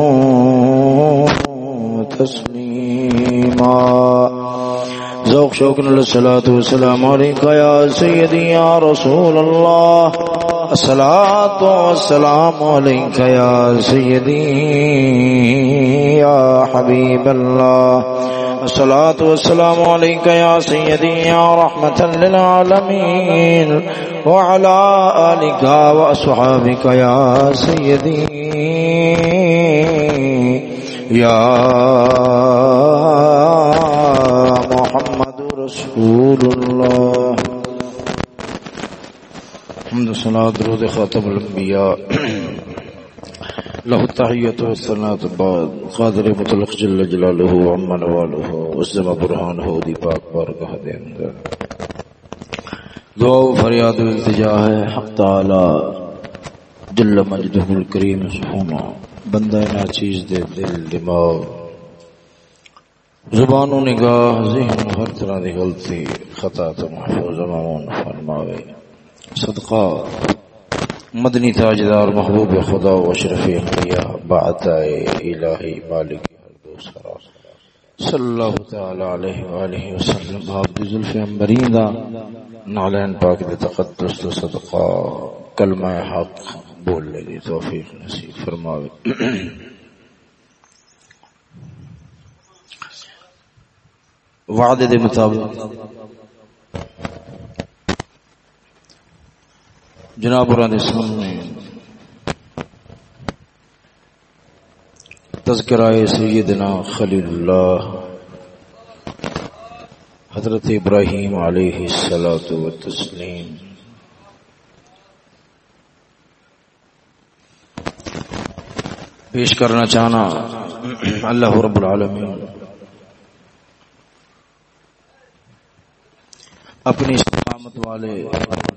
وسلموا تسليما ذوق شوق الصلاة والسلام عليك يا سيدي يا رسول الله الصلاة والسلام عليك يا سيدي يا حبيب الله الصلاة والسلام عليك يا سيدي يا رحمة للعالمين وعلى آلك وأصحابك يا سيدي يا محمد رسول الله. حمد صلاة درود خاتم الانبياء له التحية والثناء بعد. قادر مطلق جل جلاله وعمن واله وسلم برهانه دی پاک بارگاہ دے اندر. دعا و فریاد و التجا ہے. حق تعالی جل مجدہ الکریم سبحانہ. بندہ ناچیز دے دل، دماغ. زبان و نگاہ، ذہن ہر طرح دی غلطی خطا تو محفوظ مامون فرماوے. صدقہ. مدنی تاجدار محبوب خدا و اشرف انبیاء بعطائے الہی مالک ہر دوسرا صلی اللہ تعالی علیہ وآلہ وسلم آپ دی ظلف انبرین دا نعلین پاک دی تقدس و صدقہ. کلمہ حق بول لے دی توفیق نصیب فرماوے. وعدے دے مطابق جناب اور سامنے تذکرہ سیدنا خلیل اللہ۔ حضرت ابراہیم علیہ السلاۃ و تسلیم۔ پیش کرنا چاہنا اللہ رب العالمین۔ اپنی استقامت والے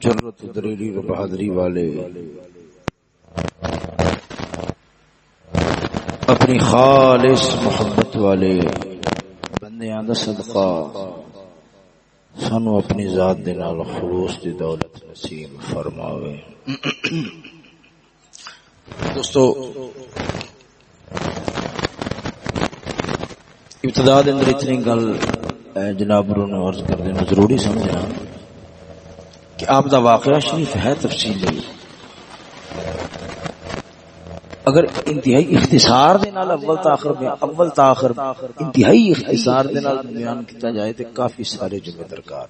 جرت دریری و بہادری والے، اپنی خالص محبت والے، بندیاں دا صدقہ، سانو اپنی ذات دے نال خلوص دی دولت نصیب فرماوے۔ دوستو، ابتدا دے اندر اتنی گل جناب نے عرض کر دینا ضروری سمجھنا۔ کہ آپ دا واقعہ شریف ہے تفصیلی اگر انتہائی اختصار دے نال، اول تاخر میں اول تاخر انتہائی اختصار دے نال بیان کیتا جائے تے کافی سارے جملے درکار۔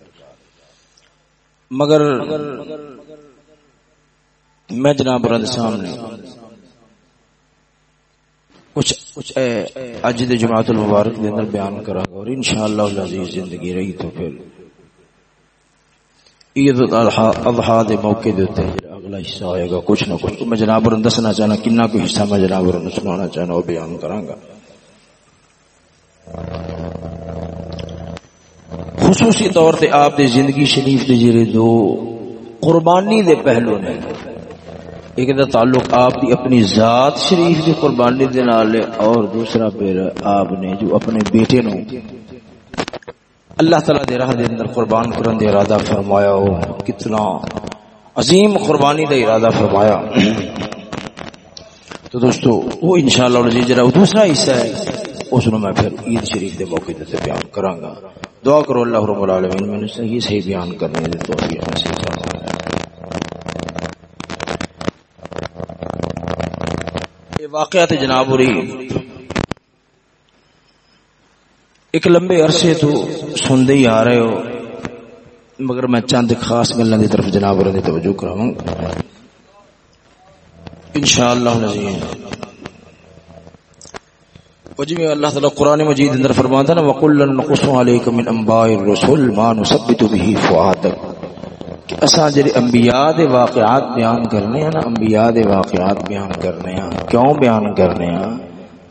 مگر میں جناب رد سامنے کچھ کچھ اج دے جماعت المبارک دے اندر بیان کرا گا اور انشاءاللہ العزیز زندگی رہی تو پھر عید الاضحیٰ دے موقع دے اوتے اگلا حصہ ہوئے گا، کچھ نہ کچھ۔ میں جناب اور دسنا چاہنا، کنا کوئی حصہ میں جناب اور سنانا چاہنا، وہ بیان کراں گا۔ خصوصی طور تے آپ دے زندگی شریف دے جڑے دو قربانی دے پہلو نے، ایک دا تعلق آپ دی اپنی ذات شریف دی قربانی دے نال اور دوسرا پھر آپ نے جو اپنے بیٹے نو اللہ تعالی دے راہ دے اندر قربان کرن دے ارادہ فرمایا ہو۔ کتنا عظیم قربانی دا ارادہ فرمایا۔ تو دوستو، وہ انشاءاللہ العزیز جی، جڑا دوسرا حصہ ہے، اس میں پھر عید شریف دے موقع تے بیان کراں گا۔ دعا کرو اللہ رب العالمین، میں صحیح صحیح بیان کرنے دے توفیق نصیب فرمائے۔ واقعات جناب ہو رہی ایک لمبے عرصے تو سنتے ہی آ رہے ہو، مگر میں چند خاص گلوں کی طرف جناب اور توجہ کراؤں ان شاء اللہ جی اللہ تعالی قرآن مجید اندر فرماتا نا، وقل نقص علیک من انباء الرسل ما نثبت به فؤادک کہ اساں جڑے انبیاء دے واقعات بیان کرنے ہیں نا، انبیاء دے واقعات بیان کرنے ہیں کیوں بیان کرنے ہیں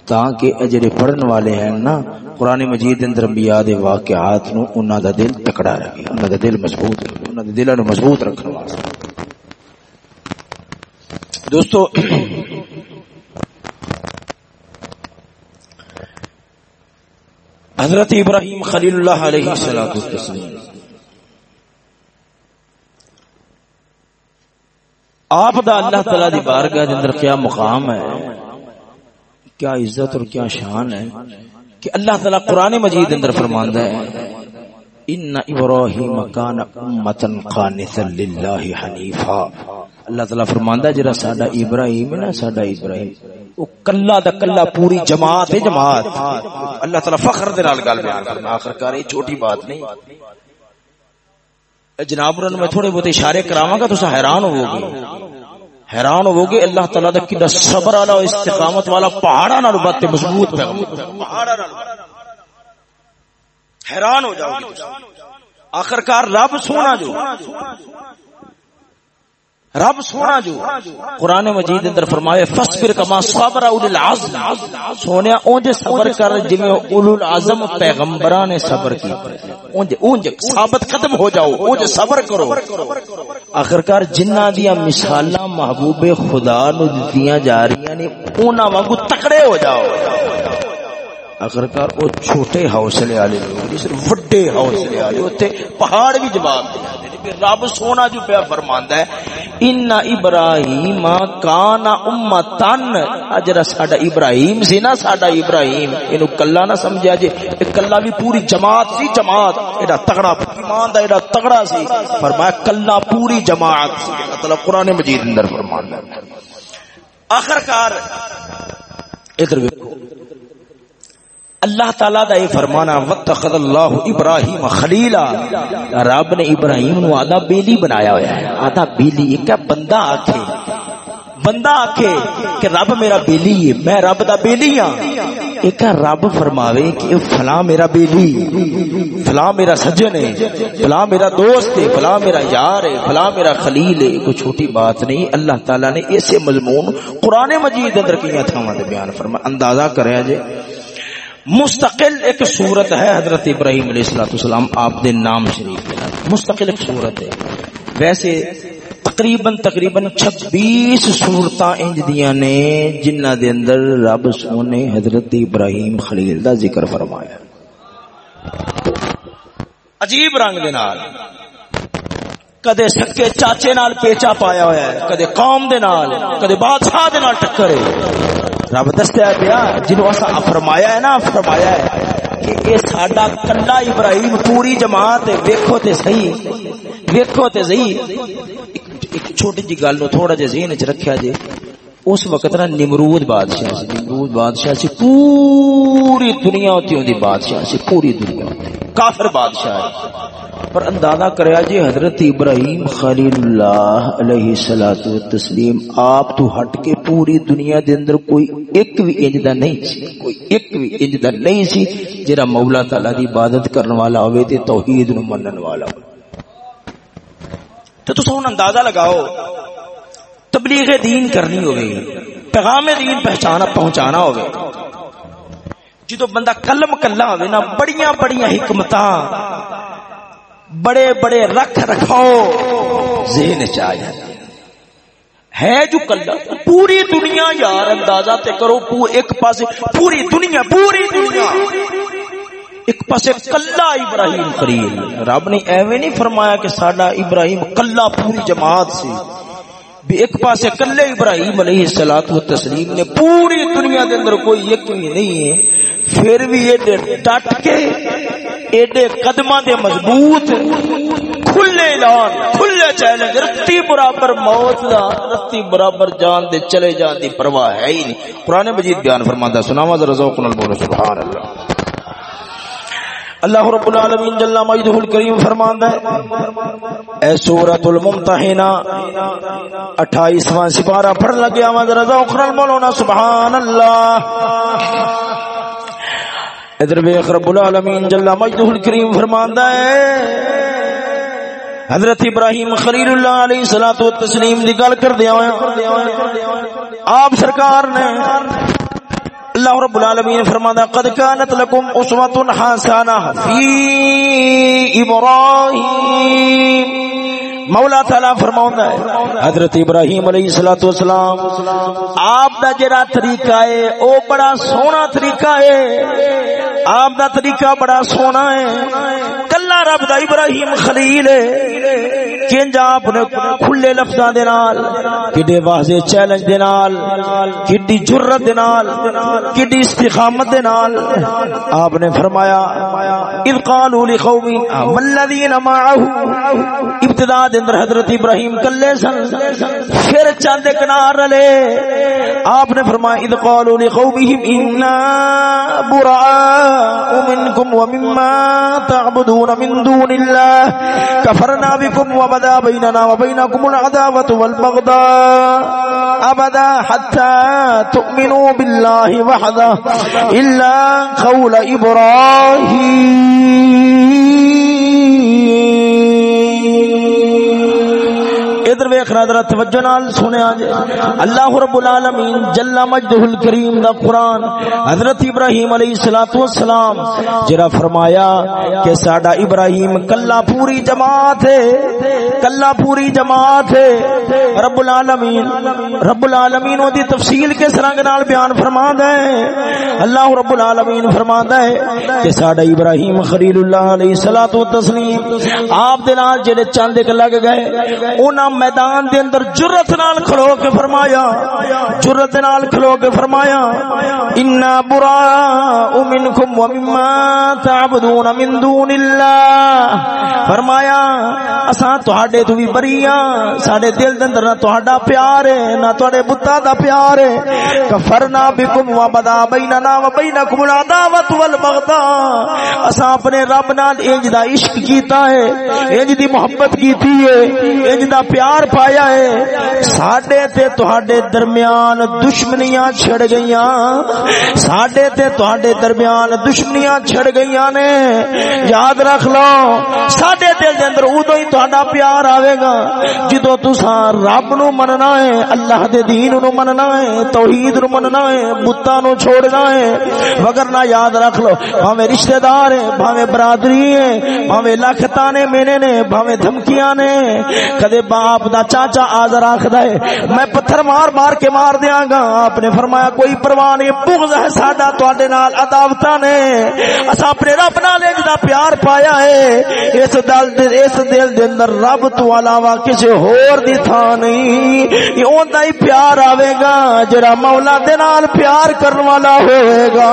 تاکہ اجڑے پڑھن والے ہیں نا، قرآن مجید اندر انبیاء دے واقعات نو انہاں دا دل تکڑا رہے انہاں دا دل مضبوط رہے انہاں دے دلاں نو مضبوط رکھن واسطے۔ دوستو، حضرت ابراہیم خلیل اللہ علیہ السلام آپ دا اللہ تعالی دی بارگاہ دے اندر کیا مقام ہے؟ کیا عزت اور کیا شان ہے کہ اللہ تعالی قرآن مجید اندر فرماندا ہے ان ابراہیم کان امتا قانتا للہ حنیفا اللہ تعالی فرماندا ہے، جڑا ساڈا ابراہیم ہے نا، ساڈا ابراہیم او کلا دا کلا پوری جماعت ہے، جماعت۔ اللہ تعالی فخر دے نال گل بیان کرنا آخر کار یہ چھوٹی بات نہیں۔ جناب میں تھوڑے بہت اشارے کراواں گا تو حیران ہوو گے حیران ہو گے اللہ تعالی دا کڈا صبر والا استقامت والا پہاڑا نال بات مضبوط پہاڑاں نال حیران ہو جاؤ گے۔ آخرکار رب سونا جو۔ رب سونا جو قرآن مجید اندر فرمائے فصبر کما صبر اول العظم سونیا، اونج صبر کر جویں اول العظم پیغمبراں نے صبر کی۔ اونج اونج، ثابت ختم ہو جاؤ، اونج صبر کرو۔ آخرکار جنہ دیا مثالاں محبوب خدا نو دتیاں جا رہی نے انہاں وانگو تکڑے ہو جاؤ۔ آخرکار او چھوٹے حوصلے والے لوگ جس وڈے حوصلے والے اوتے پہاڑ بھی جواب دے رب سونا جو پیا فرماندا ہے، ان ابراہیم کان امتن. اجرا ساڈا ابراہیم سی نا، ساڈا ابراہیم، اینو کلا نہ سمجھیا جے کلا بھی پوری جماعت سی، جماعت، ایڈا تگڑا ایمان دا، ایڈا تگڑا سی، فرمایا کلا پوری جماعت سی مطلب قران مجید اندر فرماندا ہے۔ آخرکار، ادھر ویکھو اللہ تعالیٰ دا یہ فرمانا، واتخذ اللہ ابراہیم خلیلا رب نے ابراہیم نو آدھا بیلی بنایا ہویا ہے۔ آدھا بیلی، ایک ہے بندہ آکھے۔ بندہ آکھے کہ رب میرا بیلی ہے، میں رب دا بیلی ہاں۔ ایک رب فرماوے کہ فلاں میرا بیلی، فلاں میرا سجن ہے، فلاں میرا دوست ہے، فلاں میرا یار ہے، فلاں میرا خلیل ہے۔ کوئی چھوٹی بات نہیں، اللہ تعالیٰ نے ایسے مضمون قرآن مجید اندر کیا تھا بیان فرما اندازہ کرے جے مستقل ایک صورت ہے حضرت ابراہیم علیہ السلام السلام آپ دے نام شریف کے مستقل ایک صورت ہے۔ ویسے تقریباً تقریباً چھبیس صورت انج نے جنہ دے اندر رب سونے حضرت ابراہیم خلیل دا ذکر فرمایا۔ عجیب رنگ دے نال۔ کدے سکے چاچے نال پیچا پایا ہوا ہے، کدے قوم دے نال، کدے بادشاہ دے نال ٹکر ہے۔ رب دستا پیا جنو اصا فرمایا ہے نا، فرمایا ہے کہ اے ساڈا کلا ابراہیم پوری جماعت ویکھو تے صحیح، ویکھو تے صحیح۔ ایک چھوٹی جی گل نو تھوڑا جہا ذہن چ رکھیا جے اس وقت نا نمرود بادشاہ سی، نمرود بادشاہ سی، پوری دنیا ہوتی ہوندی بادشاہ سی، پوری دنیا کافر بادشاہ ہے۔ پر اندازہ کریا جی حضرت ابراہیم خلیل اللہ علیہ الصلوۃ والتسلیم، آپ تو ہٹ کے پوری دنیا دے اندر کوئی ایک بھی انج دا نہیں سی، کوئی ایک بھی انج دا نہیں سی جڑا مولا تعالی دی عبادت کرن والا ہوے تے توحید نو منن والا ہوے تو تساں اندازہ لگاؤ، تبلیغ دین کرنی ہوے پیغام دین پہچانا پہنچانا ہوے جدو بندہ کلم کلا ہوے نا، بڑیاں بڑیاں حکمتاں، بڑے بڑے رکھ رکھاؤ، ذہن چاہ ہے۔ جو کلا، پوری دنیا یار اندازہ تے کرو ایک پاس پوری دنیا پوری دنیا۔ ایک پاس کلا ابراہیم خلیل رب نے ایویں نہیں فرمایا کہ ساڈا ابراہیم کلا پوری جماعت سی۔ بھی ایک پاس کلے ابراہیم علیہ السلام و تسلیم نے پوری دنیا دے اندر کوئی یقین نہیں ہے۔ پھر بھی ایڈے ڈٹ کے، ایڈے قدمہ دے مضبوط، کھلے اعلان، کھلے چیلنج رتی برابر موت دا، رتی برابر جان دے چلے جان دی پرواہ ہے ہی نہیں۔ قرآن مجید بیان فرماندا سناواں ذرا ذوق نال بولو سبحان اللہ اللہ رب العالمین جل مجدہ الکریم فرماندا ہے، اے سورۃ الممتحنہ 28واں سپارہ پڑھ لگیا وا ذرا ذوق نال بولو نا سبحان اللہ ادھر ویخ رب العالمین، جل مجدہ الکریم فرماندا ہے۔ حضرت ابراہیم خلیل اللہ علیہ الصلوۃ والتسلیم دی گل کر دیا آپ سرکار نے اللہ رب العالمین فرماتا قد كانت لكم اسوه حسنه في ابراہیم۔ مولا تعالی فرماوندا ہے، حضرت ابراہیم علیہ الصلوۃ والسلام، آپ دا جڑا طریقہ ہے، او بڑا سونا طریقہ ہے۔ آپ دا طریقہ بڑا سونا ہے۔ کلا رب دا ابراہیم خلیل ہے۔ کنج آپ نے کھلے لفظاں دے نال کڈے واضح چیلنج دے نال کڈی جرت دے نال کڈی استقامت دے نال۔ آپ نے فرمایا، اذ قالوا لقوم والذین معه، ابتدا دے اندر حضرت ابراہیم کلے سن، پھر چاند کنار رلے۔ آپ نے فرمایا، اذ قالوا لقومهم، انا براء منكم ومما تعبدون من دون الله كفرنا بكم وبد وبدا بيننا وبينكم العداوة والبغضاء أبدا حتى تؤمنوا بالله وحده إلا قول إبراهيم. ادھر ویکھنا ذرا توجہ نال سنیا جے اللہ رب العالمین جل مجدہ الکریم دا قرآن حضرت ابراہیم علیہ الصلوۃ والسلام جرا فرمایا کہ ساڈا ابراہیم کلا پوری جماعت ہے، کلا پوری جماعت ہے۔ رب العالمین رب العالمین او دی تفصیل کس رنگ نال بیان فرماندا ہے؟ اللہ رب العالمین فرماندا ہے کہ ساڈا ابراہیم خلیل اللہ علیہ الصلوۃ والتسلیم آپ دے نال جڑے چاند لگ گئے، انہاں میدان دے اندر جرت نال کھلو کے فرمایا جرت نال کھلو کے فرمایا انا برا منکم ومما تعبدون من دون اللہ فرمایا، اساں تہاڈے تو بھی بری ہاں ساڈے دل دے اندر نہ تہاڈا پیار ہے، نہ تہاڈے بتاں دا پیار ہے۔ کفرنا بكم وبدا بیننا وبینکم العداوۃ والبغضاء اساں اپنے رب نال انج دا عشق کیتا ہے، انج دی محبت کیتی ہے، انج دا پیار پیار پایا ہے۔ ساڈے تے تہاڈے درمیان دشمنیاں چھڑ گئیاں۔ ساڈے تے تہاڈے درمیان دشمنیاں چھڑ گئیاں نے۔ یاد رکھ لو، ساڈے دل دے اندر اودوں ہی تہاڈا پیار آوے گا۔ جدوں تساں رب نو مننا ہے، اللہ دے دین نو مننا ہے، توحید نو مننا ہے، بتاں نو چھوڑنا ہے۔ وگرنہ یاد رکھ لو، بھاویں رشتہ دار ہیں، بھاویں برادری ہیں، بھاویں لاکھ تانے مینے نے، بھاویں دھمکیاں نے۔ کدے باپ دا چاچا آزر آخد ہے۔ میں پتھر مار مار کے مار دیا گا۔ آپ نے فرمایا کوئی پرواہ نہیں، بغض ہے ساڈا تواڈے نال، عداوتاں نے۔ اسا اپنے رب نال ایک دا پیار پایا ہے۔ اس دل دے، اس دل دے اندر رب تو علاوہ کسی ہور دی تھا نہیں۔ یہ اوندا ہی پیار آوے گا، جڑا مولا دے نال پیار کرن والا ہوئے گا۔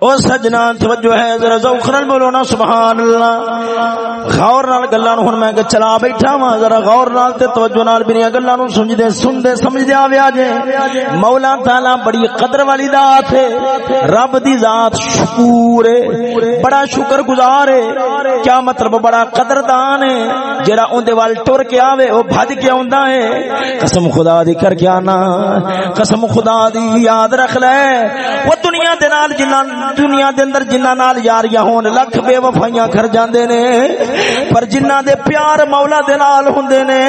او سجنا توجہ ہے، ذرا ذوق نال بولو نا سبحان اللہ۔ غور نال گلاں نو ہن میں کہ چلا بیٹھا وا ذرا غور نال تے توجہ نال میری گلاں نو سمجھ دے سن دے سمجھ دے آویا جے مولا تعالی بڑی قدر والی ذات ہے، رب دی ذات شکور ہے، بڑا شکر گزار ہے۔ کیا مطلب بڑا قدردان ہے۔ جڑا اون دے وال ٹر کے آوے، او بھج کے اوندا ہے۔ قسم خدا دی کر کے آنا، قسم خدا دی یاد رکھ لے۔ وہ دنیا دے نال جنہاں دنیا دے اندر جنہاں نال یاریاں ہون لکھ بے وفائیاں کر جاندے نے، پر جنہاں دے پیار مولا دے نال ہوندے نے،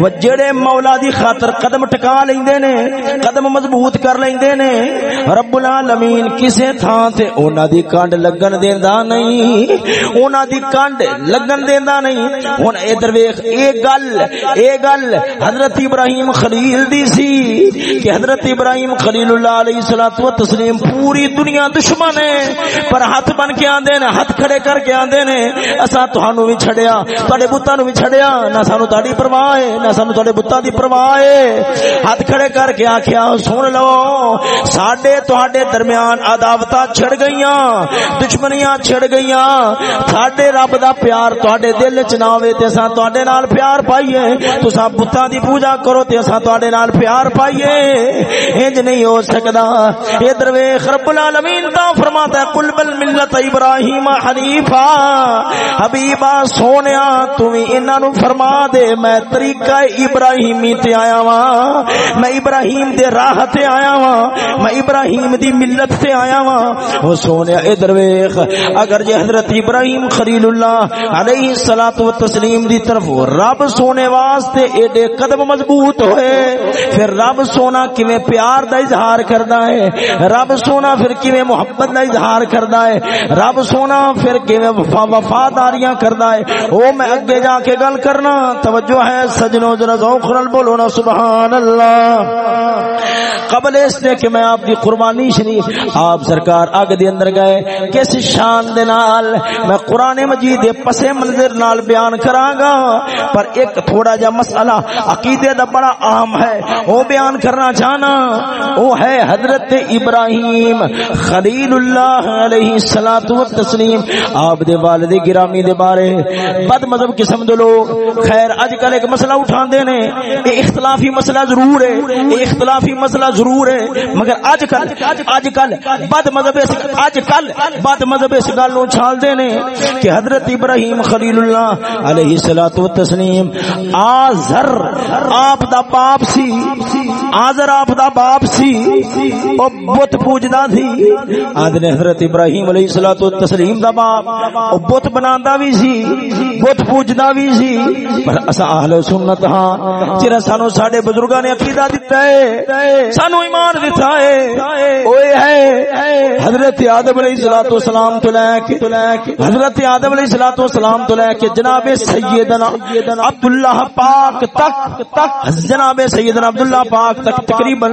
وہ جڑے مولا دی خاطر قدم ٹکا لیندے نے، قدم مضبوط کر لیندے نے، رب العالمین کسے تھاں تے انہاں دی کانڈ لگن دیندا نہیں انہاں دی کانڈ لگن دیندا نہیں۔ ہن ادھر ویکھ، اے گل اے گل حضرت ابراہیم خلیل دی سی، کہ حضرت ابراہیم خلیل اللہ علیہ الصلوۃ والتسلیم پوری دنیا دشمن نے، پر ہاتھ بن کے آندے نے، ہاتھ کھڑے کر کے آندے نے اسا تہانوں وی چھڈیا تواڈے بتاں نو وی چھڈیا نہ سانو تہاڈی پرواہ ہے، نہ سانو تواڈے بتاں دی پرواہ ہے۔ ہاتھ کھڑے کر کے آکھیا، سن لو، ساڈے تواڈے درمیان عداوتاں چھڑ گئیاں، دشمنیاں چھڑ گئیاں۔ ساڈے رب دا پیار تواڈے دل وچ نہ ہوے تے اساں تواڈے نال پیار پائیے۔ تساں بتاں دی پوجا کرو تے اساں تواڈے نال پیار پائیے۔ انج نہیں ہو سکدا۔ ادھر ویکھ رب العالمین دا فرماتا ہے، قل بل ملت ابراہیم حنیفا۔ حبیبا، سونیا تمہیں انہاں نو فرما دے، میں طریقہ ابراہیمی تے آیا وا میں ابراہیم دے راہ تے آیا وا میں ابراہیم دی ملت تے آیا وا او سونیا، ادھر ویکھ، اگر جے حضرت ابراہیم خلیل اللہ علیہ الصلوۃ والتسلیم دی طرف رب سونے واسطے ایڈے قدم مضبوط ہوئے، پھر رب سونا کیویں پیار دا اظہار کردا ہے؟ رب سونا پھر کیویں محبت محبت دا اظہار کردا ہے۔ رب سونا پھر کیویں وفاداریاں کردا ہے۔ او میں اگے جا کے گل کرنا۔ توجہ ہے سجنوں، ذرا ذوق نال بولو نا سبحان اللہ قبل اس نے کہ میں آپ کی قربانی شریف آپ سرکار اگ دے اندر گئے۔ کس شان دے نال میں قرآن مجید دے پس منظر نال بیان کراں گا پر ایک تھوڑا جا مسئلہ عقیدے دا بڑا عام ہے۔ وہ بیان کرنا چاہنا۔ وہ ہے حضرت ابراہیم خلیل اللہ علیہ الصلوۃ والتسلیم، آپ دے والد گرامی دے بارے، بد مذہب قسم دے لوگ، خیر، اج کل ایک مسئلہ اٹھاندے نے، اے اختلافی مسئلہ ضرور ہے، اے اختلافی مسئلہ ضرور ہے، مگر اج کل اج کل بد مذہب اس، اج کل بد مذہب اس گل نو چھال دے نے کہ حضرت ابراہیم خلیل اللہ علیہ الصلوۃ والتسلیم آزر آپ دا باپ سی آزر آپ دا باپ سی، او بت پوجدا سی آد نے حضرت ابراہیم علیہ الصلوۃ والتسلیم دا باپ او بت بناندا وی سی، بت پوجدا وی سی۔ پر اسا اہل سنت ہاں جڑا سانو ساڈے بزرگاں نے عقیدہ دتا ہے، سانو ایمان دتا ہے۔ اوئے ہے، حضرت آدم علیہ الصلوۃ والسلام تو لے کے، حضرت آدم علیہ الصلوۃ والسلام تو لے کے جناب سیدنا عبداللہ پاک تک تک جناب سیدنا عبداللہ پاک تک تقریباً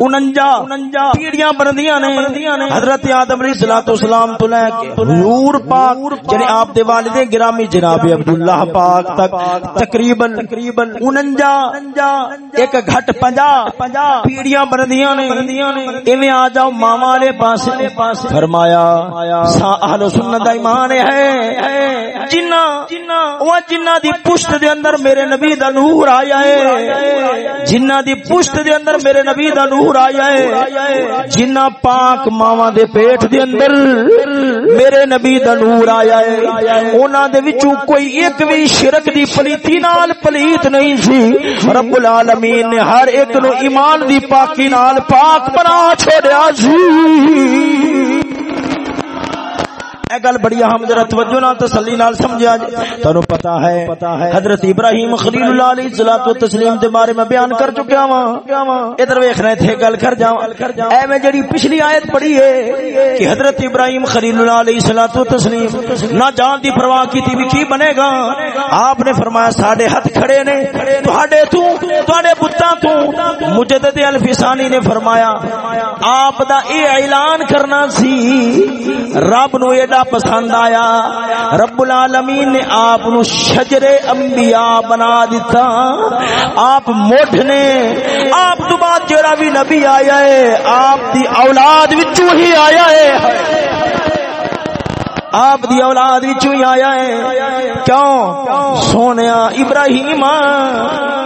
49 پیڑیاں بندیاں نے۔ حضرت حضرت آدم علیہ الصلوۃ والسلام تو لے کے حضور پاک یعنی آپ دے والد گرامی جناب عبداللہ پاک تک تقریباً تقریباً 49 ایک گھٹ 50 پیڑیاں بندیاں نے، ایویں آ جاؤ ماما والے پاس فرمایا، سا اہل سنت دا ایمان ہے۔ جنہ، وہ جنہ دی پشت دے اندر میرے نبی دا نور آیا ہے۔ جنہ دی پشت دے اندر میرے نبی دا نور آیا ہے۔ جنہ پاک ماواں دے پیٹ دے اندر میرے نبی دا نور آیا ہے۔ انہاں دے وچوں کوئی ایک بھی شرک دی پلیتی نال پلیت نہیں سی۔ رب العالمین نے ہر ایک نو ایمان دی پاکی نال پاک بنا چھوڑیا سی۔ اے گل بڑی اہم، ذرا توجہ نال تسلی نال سمجھیا جے تانوں پتہ ہے، حضرت ابراہیم خلیل اللہ علیہ الصلوۃ والتسلیم دے بارے میں بیان کر چکیا ہاں ادھر ویکھنا تھے گل کر جاواں۔ اے میں جڑی پچھلی ایت پڑھی ہے کہ حضرت ابراہیم خلیل اللہ علیہ الصلوۃ والتسلیم نہ جان دی پرواہ کیتی بھی کی بنے گا۔ آپ نے فرمایا، ساڈے ہاتھ کھڑے نے تہاڈے تو تہاڈے بتاں تو مجدد الفسانی نے فرمایا، آپ دا اے اعلان کرنا سی، رب نو ایڈا پسند آیا۔ رب العالمین نے آپ نو شجر انبیاء بنا دیتا آپ مٹھ نے، آپ تو بعد جڑا بھی نبی آیا ہے، آپ دی اولاد وچوں ہی آیا ہے۔ آپ دی اولاد وچوں ہی آیا ہے۔ کیوں؟ سونیا ابراہیم،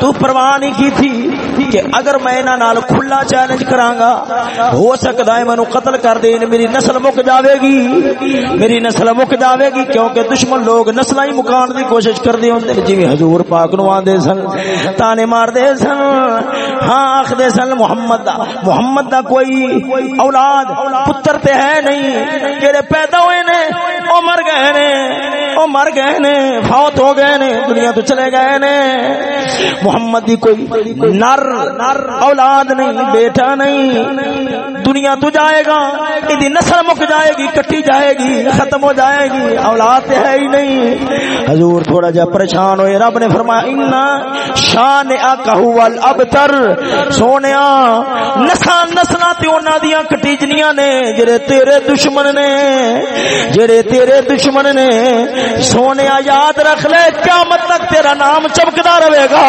تو پرواہ نہیں کی تھی۔ کہ اگر میں انہاں نال کھلا چیلنج کراں گا ہو سکدا ہے مینوں قتل کر دین یعنی میری نسل مک جاوے گی میری نسل مک جاوے گی کیونکہ دشمن لوگ نسلاں ہی مکان دی کوشش کردے ہوندے جویں حضور پاک نو آندے سن، تانے مار دے سن ہاں آکھدے سن، محمد دا محمد دا کوئی اولاد، پتر تے ہے نہیں جڑے پیدا ہوئے نے، او مر گئے نے۔ او مر گئے نے، فوت ہو گئے نے، دنیا تو چلے گئے نے۔ محمد دی کوئی نر، اولاد نہیں، بیٹا نہیں۔ دنیا تو جائے گا ادی نسل مک جائے گی، کٹی جائے گی، ختم ہو جائے گی، اولاد ہے ہی نہیں۔ حضور تھوڑا جا پریشان ہوئے، رب نے فرمایا ان شان اکہو الابتر۔ سونیا نسل نسل تے انہاں دیاں کٹیجنیاں نے، جڑے تیرے دشمن نے، جڑے تیرے دشمن نے سونیا یاد رکھ لے، قیامت تک تیرا نام چمکدا رہے گا۔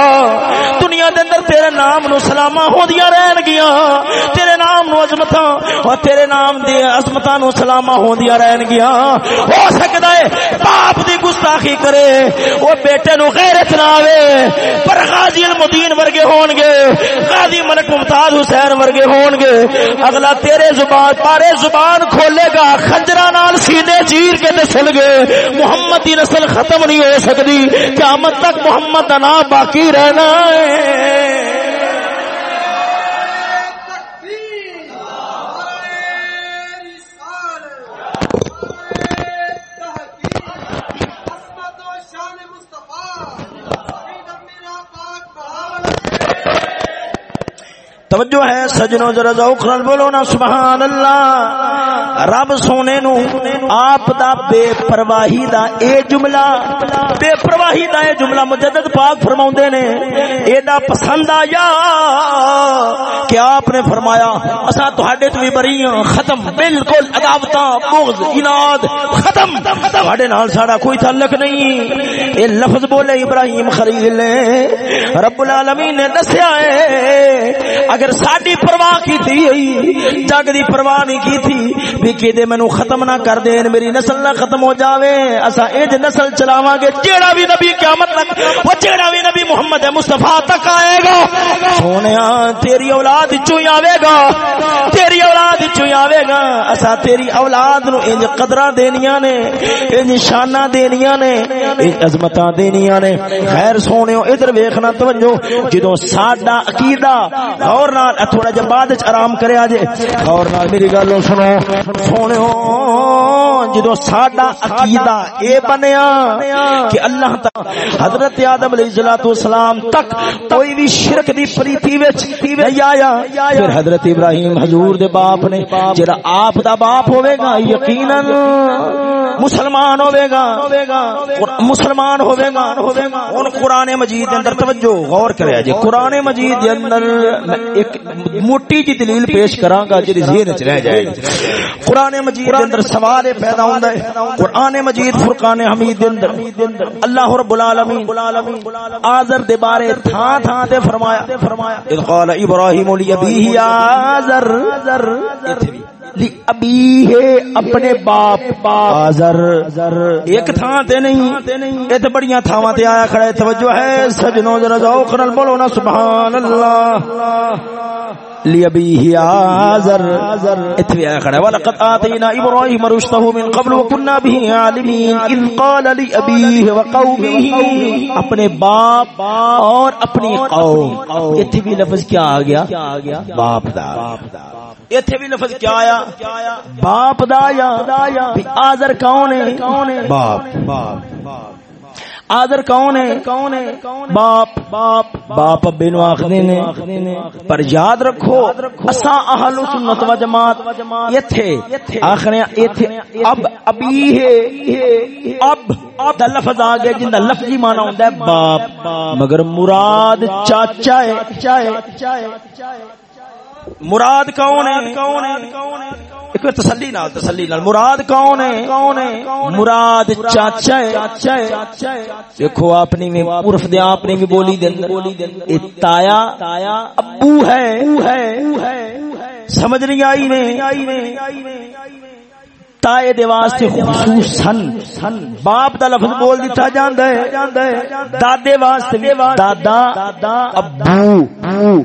دنیا دے اندر تیرے نام نو سلاما ہوندیاں رہن گیاں۔ تیرے نام نو عظمتاں اور تیرے نام دی عظمتاں نو سلاما ہوندیاں رہن گیاں۔ ہو سکدا ہے باپ دی گستاخی کرے۔ او بیٹے نو غیرت نہ آوے، پر غازی المدین ورگے ہون گے، غازی ملک ممتاز حسین ورگے ہون گے۔ اگلا تیرے زبان، پارے زبان کھولے گا، خنجراں نال سینے چیر کے تے سل گئے محمد دی نسل ختم نہیں ہو سکتی قیامت تک محمد کا نام باقی رہنا ہے۔ توجہ ہے، سجنوں ذرا ذوق نال بولو نا، سبحان اللہ۔ رب سونے نو، آپ دا بے پرواہی دا اے جملہ، بے پرواہی دا اے جملہ مجدد پاک فرماوندے نے۔ اے دا پسند آیا۔ کہ آپ نے فرمایا اسا تہاڈے تو بھی بری ہاں ختم، بالکل، عداوتاں، بغض، اناد، ختم۔ تہاڈے نال ساڈا کوئی تعلق نہیں۔ اے لفظ بولے ابراہیم خلیل نے، رب العالمین نے دسیا ہے اگر ساری پرواہ کی تھی جگ دی پرواہ نہیں کی تھی بھی کہ مینو ختم نہ کر دین، میری نسل نہ ختم ہو جاوے اسا اج نسل چلاواں گے جیڑا بھی نبی قیامت تک، وہ جیڑا بھی نبی محمد مصطفی تک آئے گا۔ سونیا، تیری اولاد چوں آوے گا؟ تیری اولاد چوں آوے گا؟ اسا تیری اولاد نو انج قدراں دینیاں نے، انج شاناں دینیاں نے، انج عظمتاں دینیاں نے۔ خیر سونیو، ادھر ویکھنا توجہ، جدوں ساڈا عقیدہ غور غور نال تھوڑا جا بعد وچ آرام کریا جے غور نال میری گل سنو۔ سونو جدو ساڈا عقیدہ اے بنیا کہ اللہ تعالی حضرت آدم علیہ الصلوۃ والسلام تک کوئی بھی شرک دی پریتی وچ نہیں آیا۔ پھر حضرت ابراہیم حضور دے باپ نے جڑا آپ دا باپ ہوے گا یقینا مسلمان ہوے گا۔ مسلمان ہوے گا۔ ہن قران مجید دے اندر توجہ غور کریا جے قران مجید دے اندر ایک موٹی جی دلیل پیش کراں گا جڑی ذہن وچ رہ جائے۔ گی قران مجید دے اندر سوال پیدا ہوندا ہے۔ قران مجید فرقان حمید دے اندر اللہ رب العالمین آذر دے بارے تھا تھا تے فرمایا۔ فرمایا اذ قال ابراہیم لیبیہ آذر۔ ایتھے ابی ہے اپنے باپ آذر ایک تھا تے نہیں اے تے بڑیاں تھاواں تے آیا کھڑا ہے توجہ ہے۔ سجنوں ذرا ذوق نال بولو نا سبحان اللہ۔ آزر اتبع خڑا ولقد آتينا إبراهيم رشده من قبل وكنا به عالمين. إذ قال لأبيه وقومه اپنے باپ اور اپنی قوم. اتھے بھی لفظ کیا آگیا باپ دا. اتھے بھی لفظ کیا آیا؟ باپ دا یا آزر کون ہے؟ باپ. باپ. آدر کون ہے؟ کون ہے؟ باپ۔ باپ۔ باپ ابے نو آخری نے۔ پر یاد رکھو اساں اہل سنت و جماعت ایتھے آخنے ایتھے اب ابھی ہے۔ اب دا لفظ آ گیا جن دا لفظی معنی ہوندا ہے باپ۔ مگر مراد چاچا ہے۔ مراد کون ہے؟ تسلی نال تسلی نال۔ مراد کون ہے؟ کون ہے؟ مراد چاچا ہے۔ چاچا ہے۔ دیکھو اپنی میں عرف دے اپنی بھی بولی دے اے تایا ابو ہے۔ سمجھ نہیں آئی نے۔ تائے دے واسطے خصوصاً باپ دا لفظ بول جاندا ہے دادے واسطے دادا ابو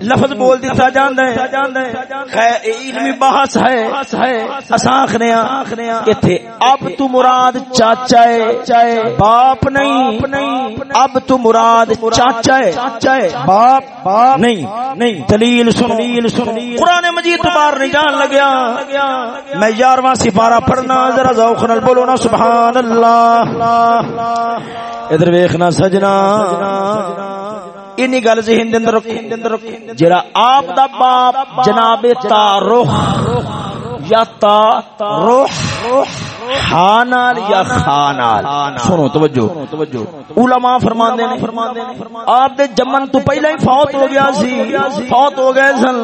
لفظ بول جاندا ہے۔ علمی بحث ہے۔ اساں آکھنے ایتھے اب تو مراد چاچا ہے۔ باپ نہیں اب تو مراد چاچا ہے۔ باپ نہیں نہیں۔ دلیل سن دلیل سن قرآن مجید تو باہر نہیں جان لگیا۔ میں یارواں سپارہ پڑھنا سجنا ذرا ذوق نال بولو نا سبحان اللہ۔ ادھر ویکھنا سجنا۔ اینی گل ذہن دے اندر رکھو جڑا آپ دا باپ جناب تارخ یا تا روح حانال یا خانال سنو توجہ۔ علماء فرماندے نے، آپ دے جمن تو پہلا ہی فوت ہو گیا سی۔ فوت ہو گئے سن۔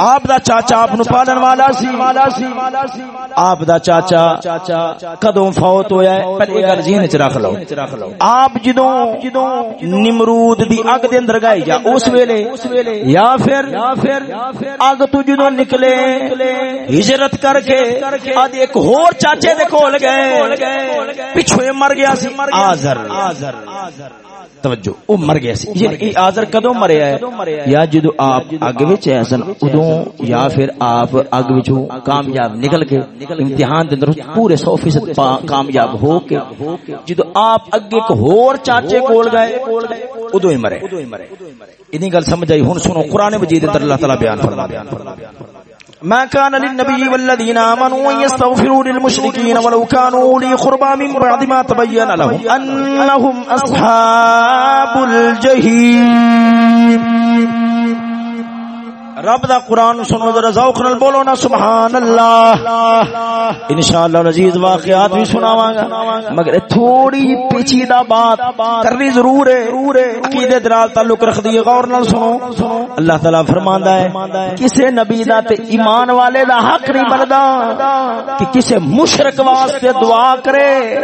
آپ دا چاچا آپ نو پالن والا سی۔ آپ دا چاچا کدوں فوت ہویا ہے؟ پر ایک گل ذہن وچ رکھ لو۔ آپ جدوں نمرود دی اگ دے اندر گئے جا، اس ویلے یا پھر اگ تو جدوں نکلے، ہجرت کر کے اد ایک ہور چاچے دے کول گئے۔ پچھو مر گیا سی آزر آزر۔ توجہ او مر گیا سی۔ یہ آزر کدوں مریا ہے؟ یا جدو آپ اگ وچ سن ادوں یا پھر آپ اگ وچوں کامیاب نکل کے امتحان دے اندر پورے 100% کامیاب ہو کے جدو آپ اگے ایک ہور چاچے کول گئے ادوں ہی مرے۔ انی گل سمجھ آئی؟ ہن سنو قران مجید اندر اللہ تعالی بیان فرما ما كان للنبي والذين آمنوا أن يستغفروا للمشركين ولو كانوا أولي قربى من بعد ما تبين لهم أنهم أصحاب الجحيم. رب دا قرآن سنو ذرا ذوق نال بولو نا سبحان اللہ انشاءاللہ العزیز واقعات بھی سناواں گا۔ مگر تھوڑی جی پیچیدہ بات کرنی ضرور ہے۔ عقیدے دلال تعلق رکھ دی غور نال سنو۔ اللہ تعالی فرماندا ہے، کسے نبی دا تے ایمان والے دا حق نہیں بندا۔ کہ کسے مشرک واسطے دعا کرے۔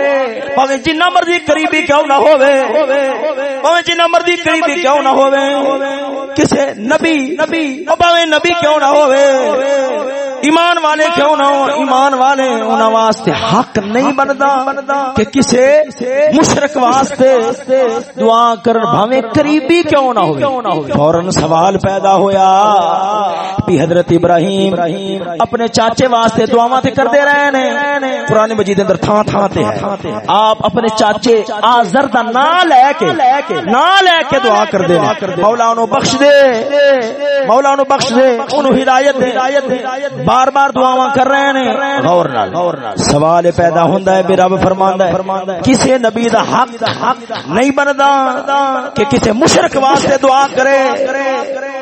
پاویں جنہ مرضی قریبی کیوں نہ ہوے پاویں جنہ مرضی قریبی کیوں نہ ہوے کسے نبی نبی پاویں نبی کیوں نہ ہوے ایمان والے کیوں نہ ہو ایمان والے انہاں واسطے حق نہیں بندا، کہ کسے مشرک واسطے دعا کر بھاویں قریبی کیوں نہ ہوے فورن سوال پیدا ہویا۔ بھی حضرت ابراہیم اپنے چاچے واسطے دعاواں تے کردے رہے نے۔ قران مجید اندر تھاں تھاں تے ہے۔ آپ اپنے چاچے آزر دا نام لے کے نام لے کے دعا کردے مولا انو بخش دے۔ مولا انو بخش دے انو ہدایت دے۔ بار بار دعاواں کر رہے ہیں۔ غور نال سوال پیدا ہوندا ہے بھی رب فرماندا ہے کسے نبی دا حق نہیں بندا کہ کسے مشرک واسطے دعا کرے۔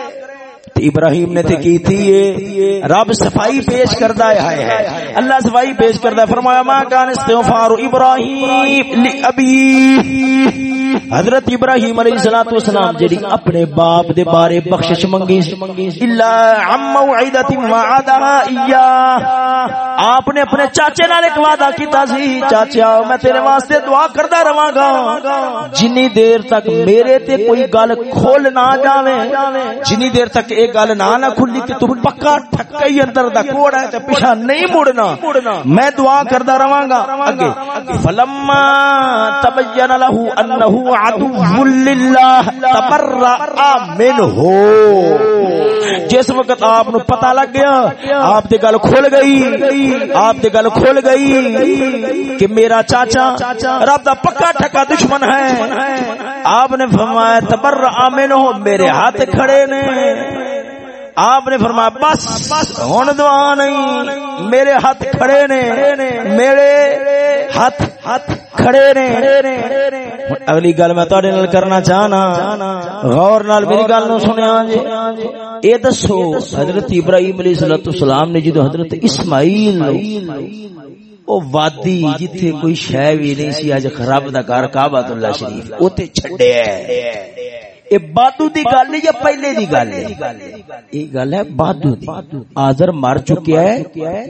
ابراہیم نے تے کی تھی یہ رب صفائی پیش کردا ہے اللہ صفائی پیش کردا فرمایا، ما کان استغفار ابراہیم لابی۔ حضرت ابراہیم علیہ الصلوۃ والسلام جڑی اپنے باپ دے بارے بخشش منگی الا عم موعدۃ وعدها اياه آپ نے اپنے چاچے نال ایک وعدہ کیتا سی۔ چاچا میں تیرے واسطے دعا کردا رہاں گا جنی دیر تک میرے تے کوئی گل کھول نہ جاوے، جنی دیر تک ایک گل نہ نہ کھلی کہ تو پکا ٹھکا ہی اندر دا کوڑ ہے تے پیچھے نہیں مڑنا۔ میں دعا کردا رہاں گا۔ اگے۔ فلما تبین له انه عدو للہ تبرأ منه۔ جس وقت آپ نو پتہ لگ گیا، آپ دے گل کھل گئی۔ آپ دے گل کھل گئی کہ میرا چاچا رب دا پکا ٹھکا دشمن ہے۔ آپ نے فرمایا تبرأ منه، میرے ہاتھ کھڑے نے۔ آپ نے فرمایا، بس ہن دعا نہیں، میرے ہاتھ کھڑے نے، میرے ہاتھ ہاتھ کھڑے نے. اگلی گل میں تہاڈے نال کرنا چاہنا، غور نال میری گل نو سنیا جی اے دسو، حضرت ابراہیم علیہ الصلوۃ والسلام نے جدو حضرت اسماعیل، او وادی جتھے کوئی شے وی نہیں سی اج خراب دا گھر کعبۃ اللہ شریف، اوتے چھڈیا اے بادو دی گل ہے یا پہلے دی گل ہے؟ یہ گل ہے بادو دی۔ آزر مر چکیا ہے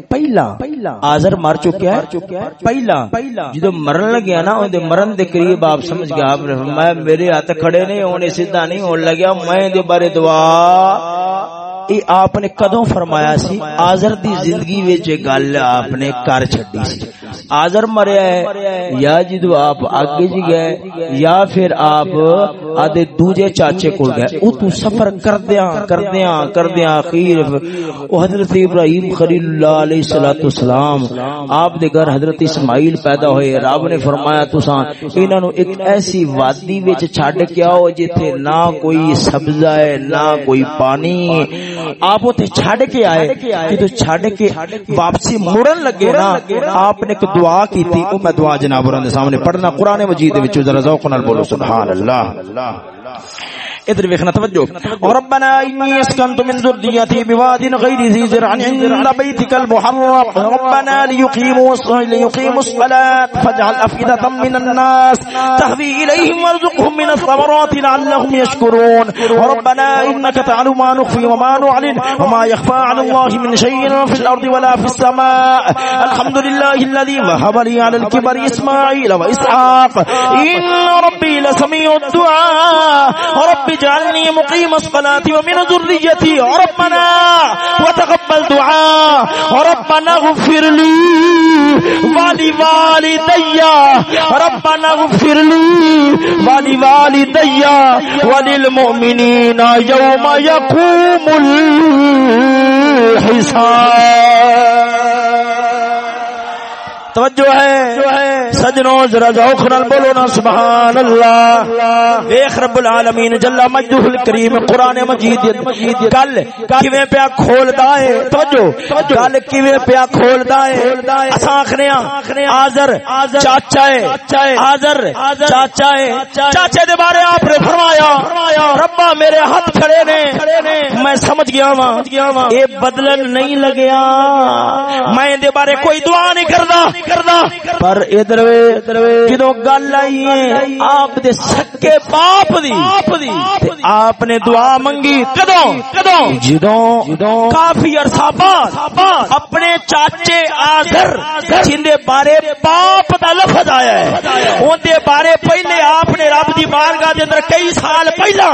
پہلا۔ آزر مر چکیا ہے پہلا۔ جدو مرن لگیا نا اون دے مرن دے قریب آپ سمجھ گیا آپ نے فرمایا میرے ہاتھ کھڑے نہیں ہونے سیدھا نہیں ہون لگیا میں دے بارے دعا۔ اے آپ نے کدوں فرمایا سی؟ آزر دی زندگی وچ گل آپ نے کر چھڈی سی۔ آزر مریا ہے، یا جدو آپ آگے جی گئے، یا پھر آپ آدھے دوجے چاچے کو گئے۔ او تو سفر کردیاں کردیاں کردیاں، اخیر۔ او حضرت ابراہیم خلیل اللہ علیہ الصلوۃ والسلام، آپ دے گھر حضرت اسماعیل پیدا ہوئے۔ رب نے فرمایا تساں، انہاں نو ایک ایسی وادی وچ چھڈ کے آؤ جتھے نہ کوئی سبزہ ہے، نہ کوئی پانی آپ اتنے چھڈ کے آئے، جدو چھڈ کے واپسی مڑن لگے نا، آپ نے ایک دعا کی تھی وہ میں دعا جناب دے سامنے پڑھنا قرآن مجید وچ ذرا ذوق نال بولو، سبحان اللہ۔ ادھر ویکھنا توجہ۔ ربنا انی اسکنت من ذریتی بواد غیر ذی زرع عند بیتک المحرم۔ ربنا ليقيموا ليقيموا الصلاة، فاجعل أفئدة من الناس۔ تهوي إليهم وارزقهم من الثمرات لعلهم يشكرون ربنا إنك تعلم ما نخفي وما نعلن۔ وما يخفى على الله من شيء في الأرض ولا في السماء۔ الحمد لله الذي وهب لي على الكبر إسماعيل وإسحاق إن ربي لسميع الدعاء۔ رب اجعلني مقيم الصلاة ومن ذريتي ربنا وتقبل دعاء ربنا اغفر لي ولوالدي ربنا اغفر لي ولوالدي وللمؤمنين يوم يقوم الحساب توجہ ہے۔ سجنوں ذرا ذوق نال بولو نا سبحان اللہ دیکھ رب العالمین جل مجدہ الکریم قران مجید۔ گل کیویں پیا کھولدا ہے؟ توجہ۔ گل کیویں پیا کھولدا ہے؟ اساں اکھنیاں حاضر چاچا ہے۔ حاضر چاچا ہے۔ چاچے دے بارے آپ نے فرمایا ربا میرے ہاتھ کھڑے نے۔ میں سمجھ گیا وا اے بدلن نہیں لگیا۔ میں دے بارے کوئی دعا نہیں کردا۔ کردا پر ادھر جدو گل آئی ہے، آپ دے سکے باپ دی آپ نے دعا منگی۔ کدو کدو جدو کافی عرصہ بعد اپنے چاچے آزر جندے بارے باپ دا لفظ آیا ہے۔ اون دے بارے پہلے آپ نے رب دی بارگاہ دے اندر کئی سال پہلا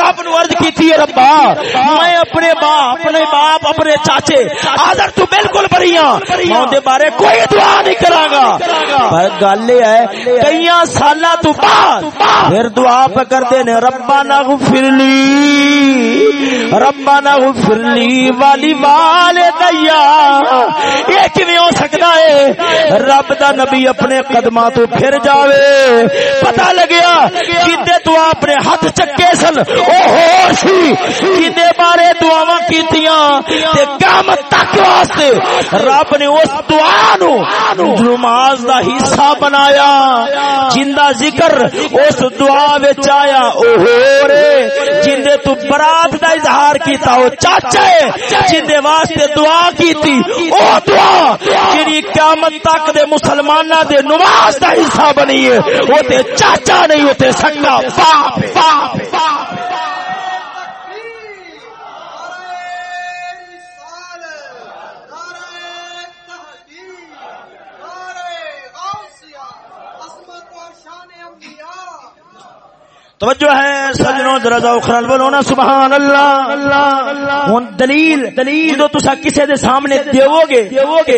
رب نو عرض کیتی ہے، ربا، میں اپنے باپ اپنے باپ، اپنے چاچے آزر تو بالکل بریاں میں دے بارے کوئی دعا نہیں۔ کراں گا پر گل یہ ہے کئی سال تو بعد پھر دعا پکڑتے نے ربا نہ غفر لی ربا نہ غفر لی والی والے دیا یہ کیویں ہو سکتا ہے؟ رب دا نبی اپنے قدماں تو پھر جاوے۔ پتہ لگیا جتے تو اپنے ہاتھ چکے سن؟ او ہور سی۔ جتے بارے دعاواں کیتیاں؟ تے قیامت تک واسطے رب نے اس دعا نو نماز دا حصہ بنایا۔ جندہ ذکر اس دعا وچ آیا۔ اوہو رے جندے تو برات دا اظہار کیتا، او چاچا ہے جندے واسطے دعا کیتی، او دعا۔ جڑی قیامت تک دے مسلماناں دے نماز دا حصہ بنی ہے، او تے چاچا نہیں، او تے سکا باپ باپ باپ۔ توجہ ہے سجنوں درجہ اخرل بولو نا سبحان اللہ۔ ہن دلیل دلیل۔ جو تسا کسے دے سامنے دیو گے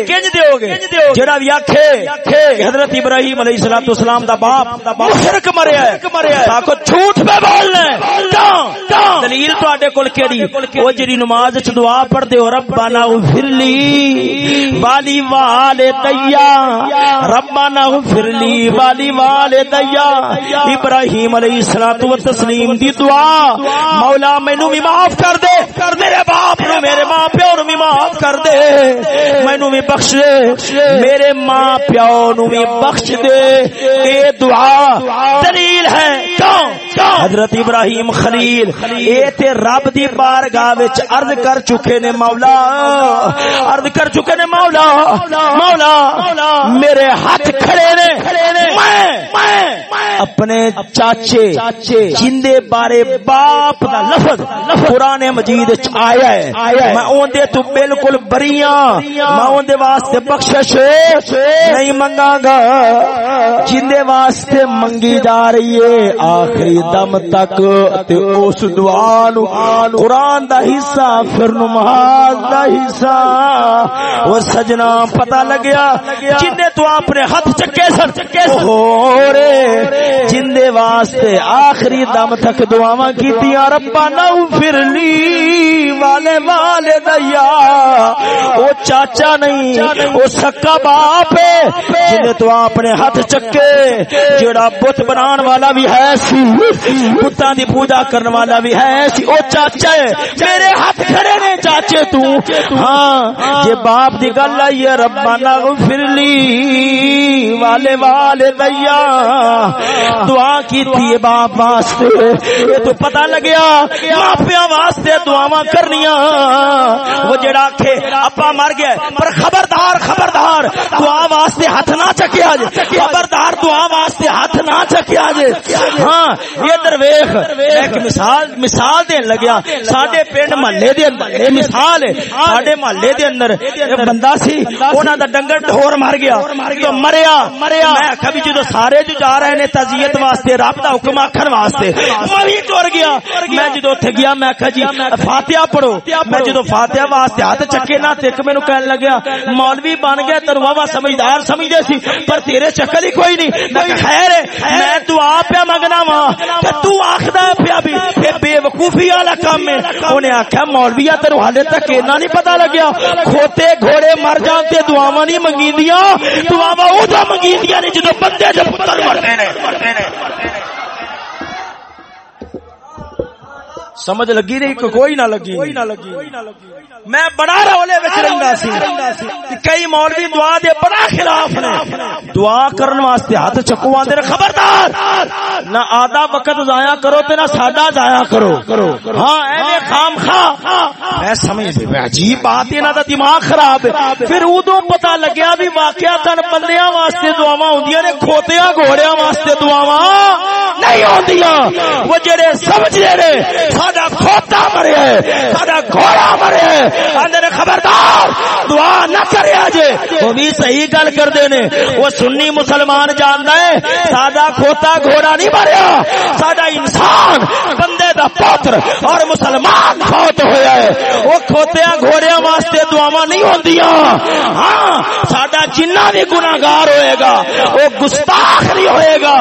کنج دیو گے جڑا وی آکھے حضرت ابراہیم علیہ الصلوۃ والسلام دا باپ مشرک مریا ہے تاکو جھوٹ پہ دلیل تواڈے کول کیڑی؟ او جڑی نماز وچ دعا پڑھدے ہو ربنا اغفر لی۔ والی والدیا ربنا اغفر لی۔ والی والدیا، ابراہیم علیہ السلام تو و تسلیم دی دعا۔ مولا مینو بھی معاف کر دے۔ میرے باپ نو میرے ماں پیو نو بھی معاف کر دے۔ مینو بھی بخش دے میرے ماں پیو نو بھی بخش دے۔ اے دعا دلیل ہے۔ کیوں؟ حضرت ابراہیم خلیل اے تے رب دی بارگاہ وچ عرض کر چکے نے مولا، عرض کر چکے نے مولا مولا، میرے ہاتھ کھڑے نے، میں، اپنے چاچے، جندے بارے باپ دا لفظ قرآن مجید وچ آیا ہے۔ میں اون دے تو بالکل بریاں، میں اون دے واسطے بخشش نہیں منگا گا۔ جندے واسطے منگی جا رہی ہے، آخری دم تک تے اس دعا نو قرآن دا حصہ، پھر نماز دا حصہ۔ وہ سجنا پتہ لگیا جندے تو اپنے ہاتھ چکے سر چکے سر ہو رے جندے واسطے آخری دم تک دعاواں کیتیاں ربا نو پھر لی والے والے دیا او چاچا نہیں، او سکا باپ ہے۔ جنہیں تو اپنے ہاتھ چکے جڑا بت بنان والا بھی ہے سی۔ بتاں دی پوجا کرن والا بھی ہے سی او چاچا ہے، میرے ہاتھ کھڑے نے چاچے تو۔ ہاں یہ باپ دی گل آئی ہے ربا نو لی والے والے دیا دعا کیتی ہے باپ واسطے۔ یہ تو پتہ لگیا ماپیا واسطے دعاواں کرنیاں۔ وہ جڑا کہ اپا مر گیا پر خبردار خبردار، دعا واسطے ہاتھ نہ چکیا جے۔ خبردار دعا واسطے ہاتھ نہ چکیا جے۔ ہاں یہ درویش ایک مثال مثال دین لگیا ساڈے پنڈ محلے دے اندر یہ مثال ہے ساڈے محلے دے اندر ایک بندہ سی انہاں دا ڈنگر ڈھور مر گیا تو مریا مریا میں کبھی جدو سارے جو جا رہے نے تعزیت واسطے رب دا حکم آکھن واسطے میں بھی ٹر گیا میں جدو اوتھے گیا میں کہا جی فاتحہ پڑھو میں جدو فاتحہ واسطے ہاتھ چکے نہ تے مینوں کہن لگیا مولوی بن گیا تینو واوا سمجھدار سمجھدے سی پر تیرے چکر ہی کوئی نہیں میں خیر ہے میں دعا پیا منگنا وا تے تو آکھدا پیا بھی اے بے وقوفی والا کام ہے۔ اونے آکھیا، مولویا تینو حالے تک اینا نہیں پتہ لگیا۔ کھوتے گھوڑے مر جان تے دعاواں نہیں منگیندیاں۔ دعاواں او دا منگیندیاں نے جدوں بندے دے پتر نے۔ سمجھ لگی رہی کوئی نہ لگی۔ میں بڑا رولے وچ رہندا سی۔ کئی مولوی دعا دے بڑا خلاف نے۔ دعا کرن واسطے ہاتھ چکواں دے خبردار! نہ آدھا وقت ضائع کرو تے نہ ساڈا ضائع کرو۔ ہاں ایویں خام خواہ میں سمجھ میں عجیب بات ہے انہاں دا دماغ خراب ہے۔ پھر اودوں پتہ لگیا بھی واقعہ تن بندیاں واسطے دعاواں ہوندیاں نے کھوتیاں گھوڑیاں واسطے دعاواں نہیں ہوندیاں وہ جڑے سمجھے نے ساڈا کھوتا مریا ہے ساڈا گھوڑا مریا ہے اندر خبردار، دعا نہ کرے جے وہ بھی صحیح گل کر دینے وہ سنی مسلمان جاندا ہے، ساڈا کھوتا گھوڑا نہیں مریا۔ ساڈا انسان بندے دا پتر اور مسلمان فوت ہویا ہے۔ وہ کھوتیاں گھوڑیاں واسطے دعاواں نہیں ہوندیاں۔ ہاں ساڈا جنہ بھی گناہگار ہوئے گا، وہ گستاخ نہیں ہوئے گا۔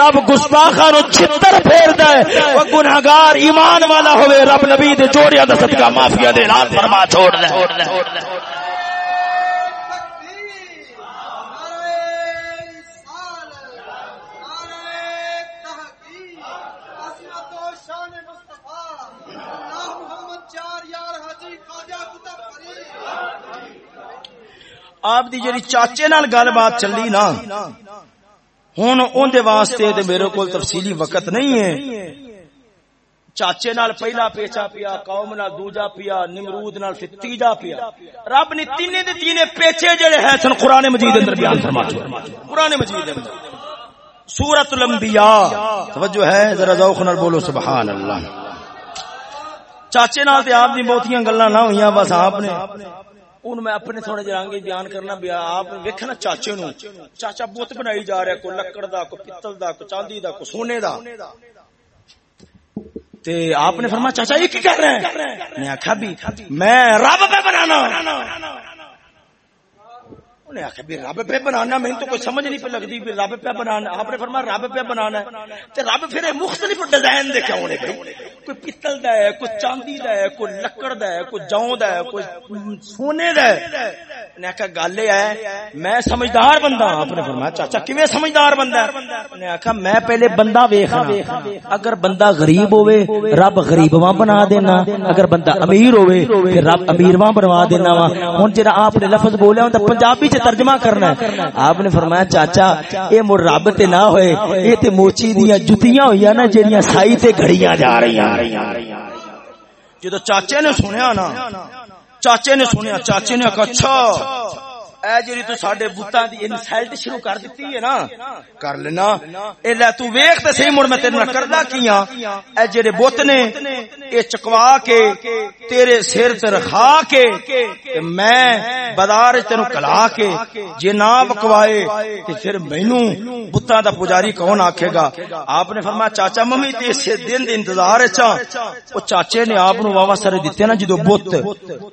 رب گستاخاں نو چھتر پھیردا ہے۔ وہ گناہگار ایمان والا ہوئے، رب نبی دے جوڑیاں دا صدقہ معافیا دے اعلان فرما چھوڑ دے۔ آپ دی جڑی چاچے نال گل بات چلی نا، ہن اون دے واسطے تے میرے کول تفصیلی وقت نہیں ہے۔ چاچے نال پہلا پیچا پیا قوم نال دوجا پیا نمرود نال پھر تیجا پیا۔ رب نے تینے دے تینے پیچے جڑے ہیں سن قران مجید اندر بیان فرما چھوڑ قران مجید اندر۔ سورۃ الانبیاء۔ توجہ ہے ذرا ذوق نال بولو سبحان اللہ چاچے نال تے آپ دی بہتیاں گلاں نہ ہویاں بس آپ نے۔ ان میں اپنے تھوڑے جرانگی بیان کرنا بیا آپ ویکھنا چاچے نو چاچا بت بنائی جا رہا ہے کوئی لکڑ دا کوئی پتل دا کوئی چاندی دا کوئی سونے دا۔ تے آپ نے فرمایا، چاچا یہ کی کر رہے ہیں؟ میں آخا بھی میں رب پہ بنانا انہیں آخیا بھی رب پہ بنانا میں تو کوئی سمجھ نہیں پہ لگتی بھی رب پہ بنانا آپ نے فرمایا رب پہ بنانا ہے۔ تے رب پھر مختلف ڈیزائن دے کیا ہونے کوئی کوئی پتل دا ہے، کوئی چاندی دا ہے، کوئی لکڑ دا ہے، کوئی جاؤں دا ہے، کوئی سونے دا ہے۔ نے آخیا گل یہ ہے، میں سمجھدار بندہ ہاں، آپ نے فرمایا۔ چاچا کیویں سمجھدار بندہ ہے؟ نے آخیا میں پہلے بندہ ویکھنا۔ اگر بندہ غریب ہوے رب غریبواں بنا دینا۔ اگر بندہ امیر ہوے پھر رب امیرواں بنوا دینا وا۔ ہن جڑا آپ نے لفظ بولیا ہوندا، پنجابی چ ترجمہ کرنا ہے۔ آپ نے فرمایا، چاچا، یہ مر رب تے نہ ہوئے، یہ تے موچی دیاں جتیاں ہوئی نا جڑیاں سائی تے گھڑیاں جا رہی جدو چاچے نے سنیا نا، چاچے نے سنیا، چاچے نے کہا اچھا اے جڑی تو ساڈے بوتاں دی انسلٹ شروع کر دتی ہے نا، کر لینا۔ اے لے تو ویکھ تے صحیح، مڑ میں تیرے نال کردا کیاں؟ اے جڑے بت نے، اے چکوا کے، تیرے سر تے رکھا کے، تے میں بازار وچ تینو کلا کے، جے نہ وکوائے، تے پھر مینوں بتاں دا پجاری کون آکھے گا؟ آپ نے فرمایا، چاچا ممی تے اس دن دے انتظار وچ او چاچے نے آپ نو واوا سارے دتے نا جدو بت۔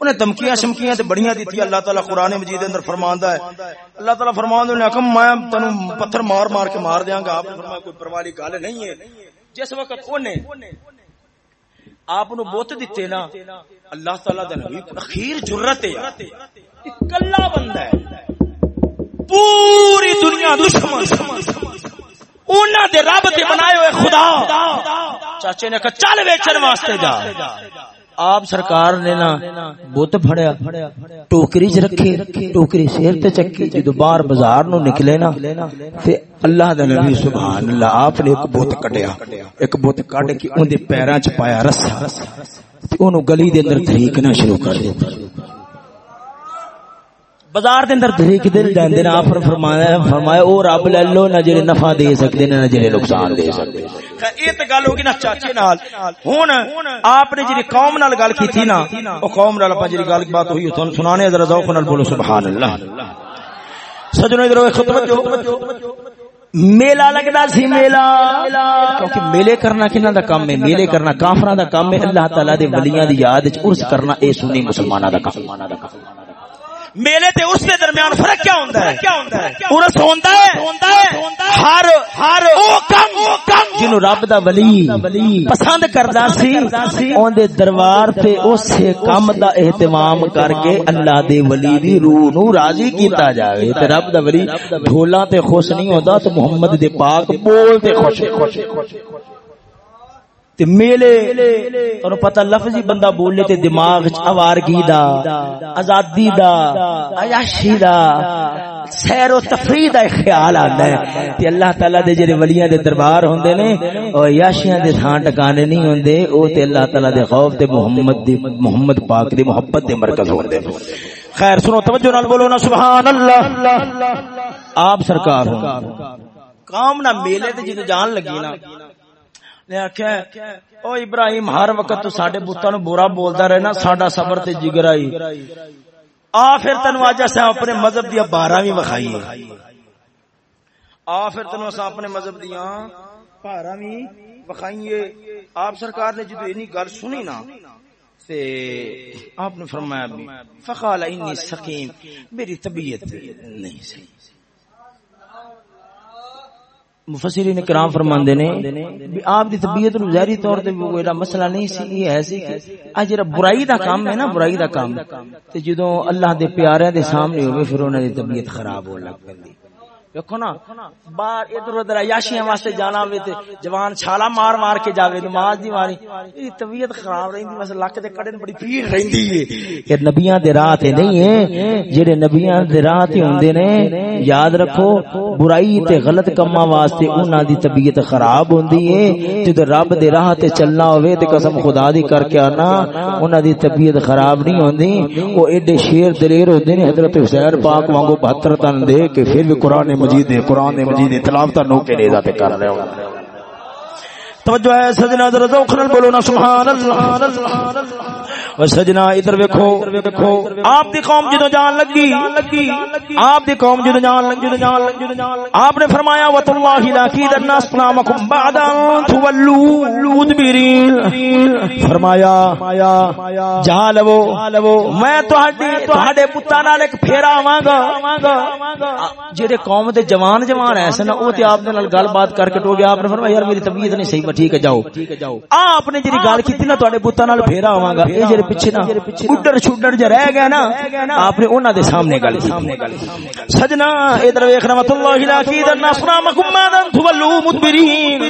انہیں دمکیاں شمکیاں تے بڑیاں دتی اللہ تعالی قران مجید اندر فرما فرماندا ہے۔ اللہ تعالی فرماندا نے حکم میں تینو پتھر مار مار کے مار دیاں گا۔ آپ نے فرمایا، کوئی پرواہ والی گل نہیں ہے۔ جس وقت اونے آپ نو بوت دیتے نا، اللہ تعالی دا نبی اخیر جرت ہے۔ کلا بندہ ہے۔ پوری دنیا دشمن۔ انہاں دے رب دے بنائے ہوئے خدا۔ چاچے نے کہا، چل ویچن واسطے جا۔ آپ سرکار نے نا بت پھڑیا، ٹوکری چ رکھے ٹوکری سیر تے چکی جدو باہر بازار نو نکلے نا، تے اللہ دا نبی سبحان اللہ آپ نے ایک بت کٹیا، ایک بت کٹ کے اون دے پیراں چ پایا رسا، تے اونوں گلی دے اندر طریق نہ شروع کر دتا بازار دے اندر دھریک دل جاندے نے؟ آپ فرمایا فرمایا او رب لے لو نہ جڑے نفع دے سکدے نے نہ جڑے نقصان دے سکدے اے تے گل ہوگی نا چاچے نال۔ ہن آپ نے جڑی قوم نال گل کیتی نا او قوم نال اپا جڑی گل بات ہوئی تھن سنانے ذرا ذوق نال بولو سبحان اللہ سجنوں ادھر خطبت جو میلہ لگدا سی میلہ۔ کیونکہ میلے کرنا کنا دا کام ہے؟ میلے کرنا کافراں دا کام ہے۔ اللہ تعالی دے ولیاں دی یاد وچ عرس کرنا اے سنی مسلماناں دا کام میلے تے اس دے درمیان فرق کیا ہوندا ہے؟ عرس ہوندا ہے؟ ہر ہر او کم جنوں رب دا ولی پسند کردا سی، اون دے دربار تے اس کم دا اہتمام کر کے اللہ دے ولی دی روح نو راضی کیتا جاوے۔ تے رب دا ولی ڈھولاں تے خوش نہیں ہوندا، تے محمد دے پاک بول تے خوش خوش تے میلے اور پتہ لفظی بندہ بولے تے دماغ وچ آوارگی دا، آزادی دا، عیاشی دا، سیر و تفریح دا خیال آندا ہے۔ تے اللہ تعالی دے جڑے ولیاں دے دربار ہوندے نے، او عیاشیاں دے تھان ٹکانے نہیں ہوندے، او تے اللہ تعالی دے خوف تے محمد دی، محمد پاک دی محبت دے مرکز ہوندے۔ خیر، سنو، توجہ نال بولو نا، سبحان اللہ۔ آپ سرکار ہوں۔ کام نہ میلے تے جدوں جان لگی نا۔ نے آخیا او ابراہیم ہر وقت تو ساڈے بتاں نو برا بولدا رہنا ساڈا صبر تے جگر آئی آ پھر تینو اج اساں اپنے مذہب دی بارہ وی وکھائیے آ پھر تینو اساں اپنے مذہب دیاں بارہ وی وکھائیے آپ سرکار نے جدو اینی گل سنی نا تے آپ نے فرمایا فقال انی سقیم میری طبیعت نہیں صحیح مفسرین کرام فرماندے نے آپ دی طبیعت نو ظاہری طور تے کوئی مسئلہ نہیں سی، یہ ہے سی کہ اج جڑا برائی دا کام ہے نا، برائی دا کام۔ تے جدوں اللہ دے پیاریاں دے سامنے ہوے پھر انہاں دی طبیعت خراب ہون لگ پندی دیکھو نا، باہر ادھر ادھر عیاشیاں واسطے جانا ہوئے تے جوان چھالا مار مار کے جاوے، نماز دی ماری یہ طبیعت خراب رہندی، بس لک دے کڑے بڑی پیر رہندی ہے۔ کہ نبیاں دے راہ تے نہیں ہے جڑے نبیاں دے راہ تے ہوندے نے، یاد رکھو، برائی تے غلط کماں واسطے انہاں دی طبیعت خراب ہوندی ہے۔ تے رب دے راہ تے چلنا ہوئے تے قسم خدا دی کر کے آنا، انہاں دی طبیعت خراب نہیں ہوندی۔ او ایڈے شیر دلیر ہوندے نے، حضرت حسین پاک وانگو 72 تن دے کہ پھر بھی قران مجید دے قرآن مجید دے تلاوت نو کے نیزہ تے کر رہے ہوں۔ توجہ ہے سجنا ذرا ذوق نال بولو نا، سبحان اللہ۔ اور سجنا ادھر ویکھو ویکھو۔ آپ دی قوم جدوں جان لگی، آپ دی قوم جدوں جان لگی، جدوں جان لگی۔ آپ نے فرمایا وت اللہ لا کی الناس نامکم بعد ان تولوا مدبرین فرمایا جا لو میں تہاڈی، تہاڈے پتاں نال ایک پھیرا آواں گا۔ جڑے قوم دے جوان جوان ایسے نا، او تے آپ دے نال گل بات کر کے ٹو گیا۔ آپ نے فرمایا، یار میری طبیعت نہیں صحیح ٹھیک ہے، جاؤ۔ آپ نے جڑی گل کیتی نا تہاڈے پتاں پھیرا آواں گا۔ اے جڑے پیچھے نا اڈر چھڈر جے رہ گیا نا، آپ نے انہاں دے سامنے گل سجنا، ادھر ویکھ، رحمت اللہ لا کی در نصرا مکمدن تولو مدبرین۔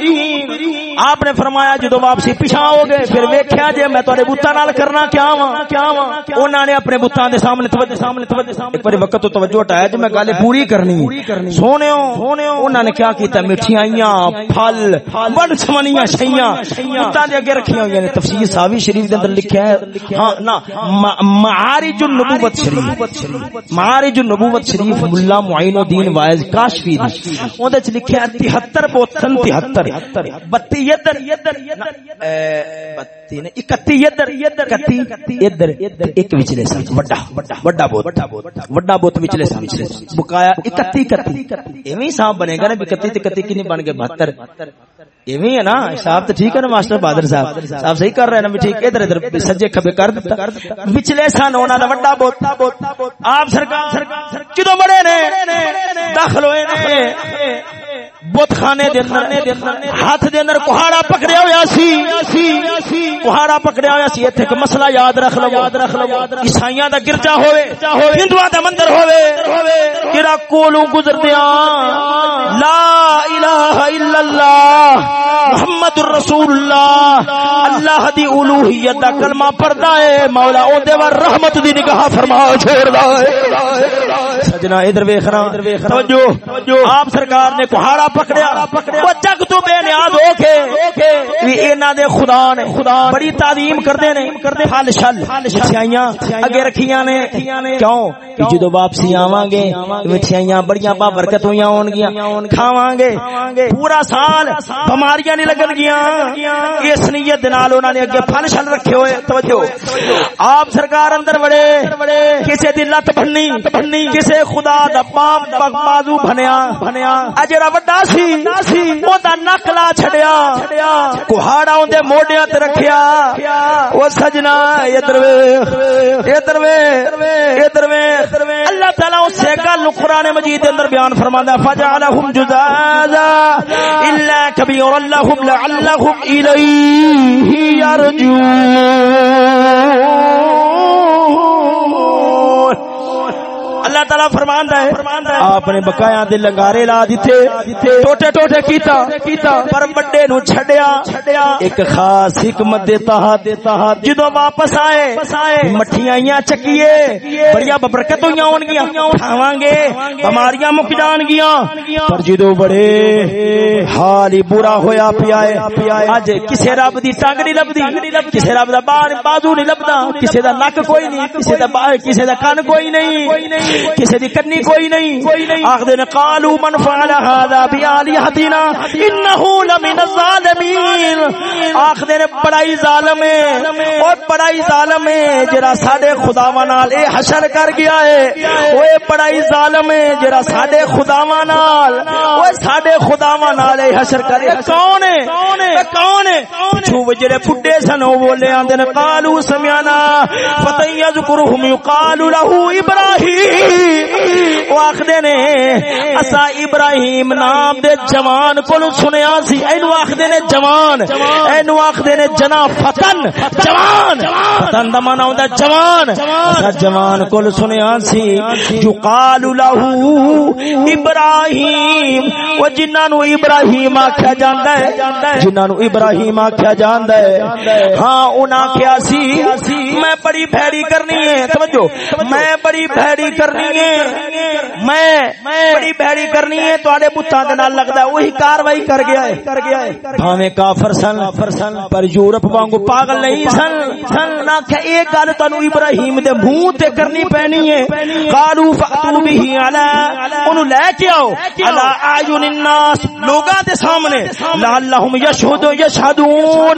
آپ نے فرمایا، جدو واپسی پیچھا ہو گئے، پھر ویکھیا جے میں تواڈے بتاں نال کرنا کیا وا کیا وا انہاں نے اپنے بتاں دے سامنے توجہ سامنے توجہ سامنے پر وقت تو توجہ ہٹایا جے میں گل پوری کرنی سونےو انہاں نے کیا کیتا؟ مٹھیاں پھل بڑ سمنیاں شیاں بتاں دے اگے رکھیاں ہوئی نے۔ تفسیر ساوی شریف دے اندر لکھیا ہے۔ ہاں نا معارج النبوت شریف۔ معارج النبوت شریف مولا معین الدین وائز کاشفی دی۔ اون وچ لکھیا ہے 73 بوتن 73 32 ادھر بتی نے 31 ادھر 31 ادھر ایک وچلے سن۔ بڑا بڑا بوت بڑا بوت وچلے سن۔ بقایا 31 31 ایویں حساب بنے گا نا 31 تے 31 کنے بن گئے 72 ایویں ہے نا۔ حساب تو ٹھیک ہے نا ماسٹر بہادر صاحب؟ صاحب صحیح کر رہے ہیں نا ٹھیک ادھر ادھر سجے کھبے کر دیتا پچھلے سن انہاں دا بڑا بوت۔ آپ سرکار کدو بڑے نے؟ داخل ہوئے نے۔ بت خانے دے اندر، ہاتھ دے اندر کوہاڑا پکڑیا ہویا سی۔ کوہاڑا پکڑیا ہویا سی۔ ایتھے کہ مسئلہ یاد رکھ لو۔ یاد رکھ لو عیسائیاں دا گرجا ہوے ہندوؤں دا مندر ہوے کیڑا کولوں گزردیاں لا الہ الا اللہ۔ محمد الرسول اللہ۔ اللہ دی الوہیت دا کلمہ پڑھدا ہے۔ مولا او دے ور رحمت دی نگاہ فرما چھوڑدا ہے۔ سجنا ادھر ویکھنا توجہ۔ آپ سرکار نے کوہاڑا پکڑیا۔ او جگ تو بے نیاز ہو کے وی انہاں دے خدا نے خدا بڑی تعظیم کردے نے۔ پھل شل مٹھائیاں اگے رکھیاں نے۔ کیوں؟ کہ جدوں واپسی آواں گے مٹھائیاں بڑیاں با برکت ہویاں ہون گیاں کھاواں گے پورا سال بیماریاں نہیں لگن گیاں اس نیت نال انہاں نے اگے پھل شل رکھے ہوئے۔ توجہ۔ آپ سرکار اندر بڑے کسے دی لت بھنی کسے خدا دا پاپ بازو بھنیا۔ اجڑا وڈا سی او دا نک لا چھڑیا کوہاڑا اون دے موڈیاں تے رکھیا۔ او سجنا، ادھر ویکھ ادھر ویکھ ادھر ویکھ۔ اللہ تعالی اس سے گل قران مجید دے اندر بیان فرماندا فجعلهم جزازا الا كبير لهم لعلهم إليه يرجون اللہ تعالی فرماندا ہے۔ آپ نے بقایا دے لنگارے لا دتے ٹوٹے ٹوٹے کیتا۔ پر بڑے نو چھڈیا۔ ایک خاص حکمت دے تحت ہاں۔ جدوں واپس آئے، مٹھیاں چکیے۔ بڑی برکت ہویاں ہون گیاں کھاواں گے بیماریاں مک جان گیاں پر جدوں بڑے حال ہی برا ہویا پیا ہے۔ اج کسے رب دی ٹنگ نہیں لبدی کسے رب دا بازو نہیں لبدا کسے دا نک کوئی نہیں۔ کسے دا کسے دا کان کوئی نہیں۔ کسی دی کنی کوئی نہیں۔ آخر نے قالو من فعل هذا بآلهتنا انه لمن الظالمین۔ آخر نے بڑائی ظالم ہے۔ اور بڑائی ظالم ہے جڑا ساڈے خداواں نال اے حشر کر گیا ہے۔ اوے بڑائی ظالم ہے جڑا ساڈے خداواں نال۔ اوے ساڈے خداواں نال اے حشر کرے کون ہے؟ کون ہے؟ چھو جڑے بڈھے سن او بولے آندے نے قالو سمعنا فتن یذکرهم یقال له ابراہیم وہ آخدے نے، اسا ابراہیم نام دے جوان کول سنیا سی، اینو آخدے نے جوان، اینو آخدے نے جنا فتن، جوان، فتن دا معنی ہوندا جوان۔ اسا جوان کول سنیا سی جو قال له ابراہیم، وہ جنہاں نو ابراہیم آکھیا جاندا ہے جنہاں نو ابراہیم آکھیا جاندا ہے۔ ہاں انہاں کیا سی، میں بڑی بھیڑی کرنی ہے، توجہ، میں بڑی بھیڑی کرنی میں بڑی کرنی ہے تواڈے بتاں دے نال لگدا ہے وہی کاروائی کر گیا ہے۔ کر گیا ہے بھاویں کافر سن، پر یورپ وانگو پاگل نہیں سن۔ سن نہ کہ اے گل تانوں ابراہیم دے منہ تے کرنی پینی ہے۔ قالو فاتو به علی اونوں لے کے آؤ۔ علی اعین الناس، لوگاں دے سامنے۔ لعلهم یشهدوا یشهدون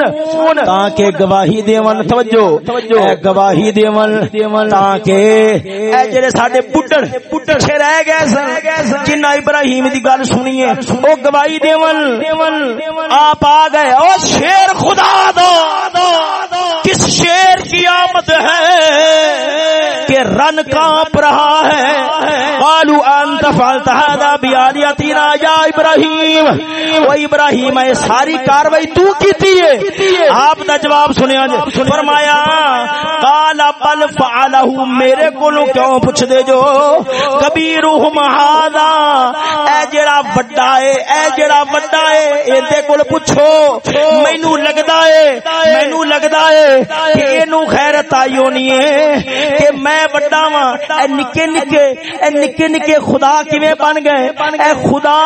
تاکہ گواہی دیون، توجہ۔ اے گواہی دیون، تاکہ اے جڑے ساڈے بڈڑ پیچھے رہ گئے سن۔ جنہ ابراہیم دی گل سنی ہے او گواہی دیون۔ آپ آ گئے، او شیر خدا دو کس شیر کی آمد ہے کہ رن کانپ رہا ہے؟ قالو انت فعلت هذا بیالیتنا یا ابراہیم۔ او ابراہیم، اے ساری کاروائی تو کیتی ہے؟ آپ دا جواب سنیا جے فرمایا، قال بل فعلہ، میرے کولوں کیوں پوچھ دے جو کبیرہم ہذا اے جڑا بڑا ہے، اے جڑا بڑا ہے، ایندے کول پوچھو، مینوں لگدا ہے، مینوں لگدا ہے کہ اینو غیرت آئی ہونی ہے، کہ میں بڑا وا اے نکے نکے، اے نکے نکے خدا کیویں بن گئے؟ اے خدا،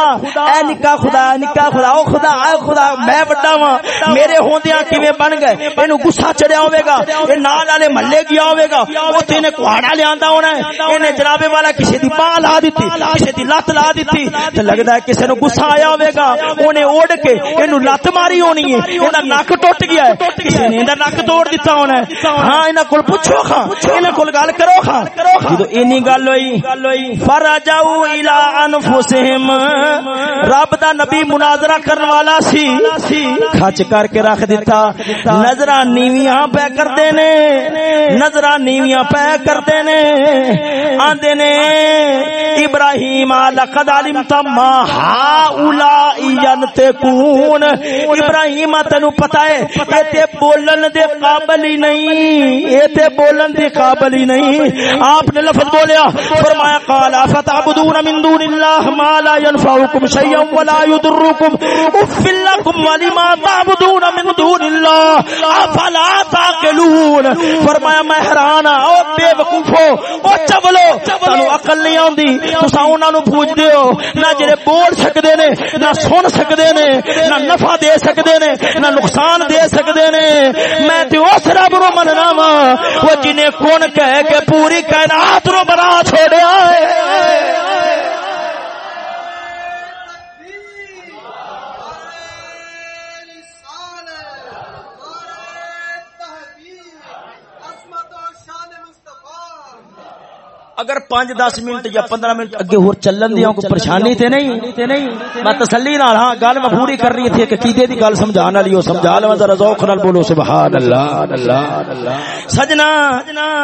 اے نکا خدا نکا خدا، او خدا، اے خدا، میں بڑا وا میرے ہوندیاں کیویں بن گئے؟ اینو غصہ چڑھیا ہوے گا اے نال والے محلے گیا ہوے گا، اوتھے نے کوہاڑا لیاندا ہونا ہے اینے جناب والا کسی دی پا لا دیتی، کسی دی لت لا دیتی، تے لگدا ہے کسی نو غصہ آیا ہوے گا، اونے اڑ کے اینو لت ماری ہونی ہے، ایندا نک ٹوٹ گیا ہے کسی نے ایندا نک توڑ دیتا ہونا ہے۔ ہاں انہاں کول پوچھو خاں انہاں کول گل کرو خاں۔ جدو اینی گل ہوئی فرجاؤ الی انفسہم رب دا نبی مناظرہ کرن والا سی کھچ کر کے رکھ دیتا نظراں نیویاں پہ کردے نے، نظراں نیویاں پہ کردے نے۔ آندے نے، ابراہیم لقد علمت ما هؤلاء ينتقون ابراہیم، تینو پتہ ہے اے تے بولن دے قابل ہی نہیں اے تے بولن دے قابل ہی نہیں۔ آپ نے لفظ بولیا، فرمایا، قال فتعبدون من دون الله ما لا ينفعكم شيئا ولا يضركم اف لكم ولما تعبدون من دون الله افلا تعقلون؟ فرمایا، میں حیران ہاں او بے وقوفو، او چبلو تانو عقل نہیں آندی تساں انہاں نو پوچھ دیو نہ جڑے بول سکدے نے، نہ سن سکدے نے، نہ نفع دے سکدے نے، نہ نقصان دے سکدے نے۔ میں تے اس رب نو مننا وا او جنے کون کہہ کے پوری کائنات نو بنا چھوڑیا ہے۔ اگر پانچ دس منٹ یا پندرہ منٹ اگے ہور چلن دیا کوئی پریشانی تے نہیں؟ میں تسلی نال ہاں گل میں پوری کر رہی تھی کہ کیدے دی گل سمجھان والی ہو سمجھا لو ذرا ذوق نال بولو سبحان اللہ سجنا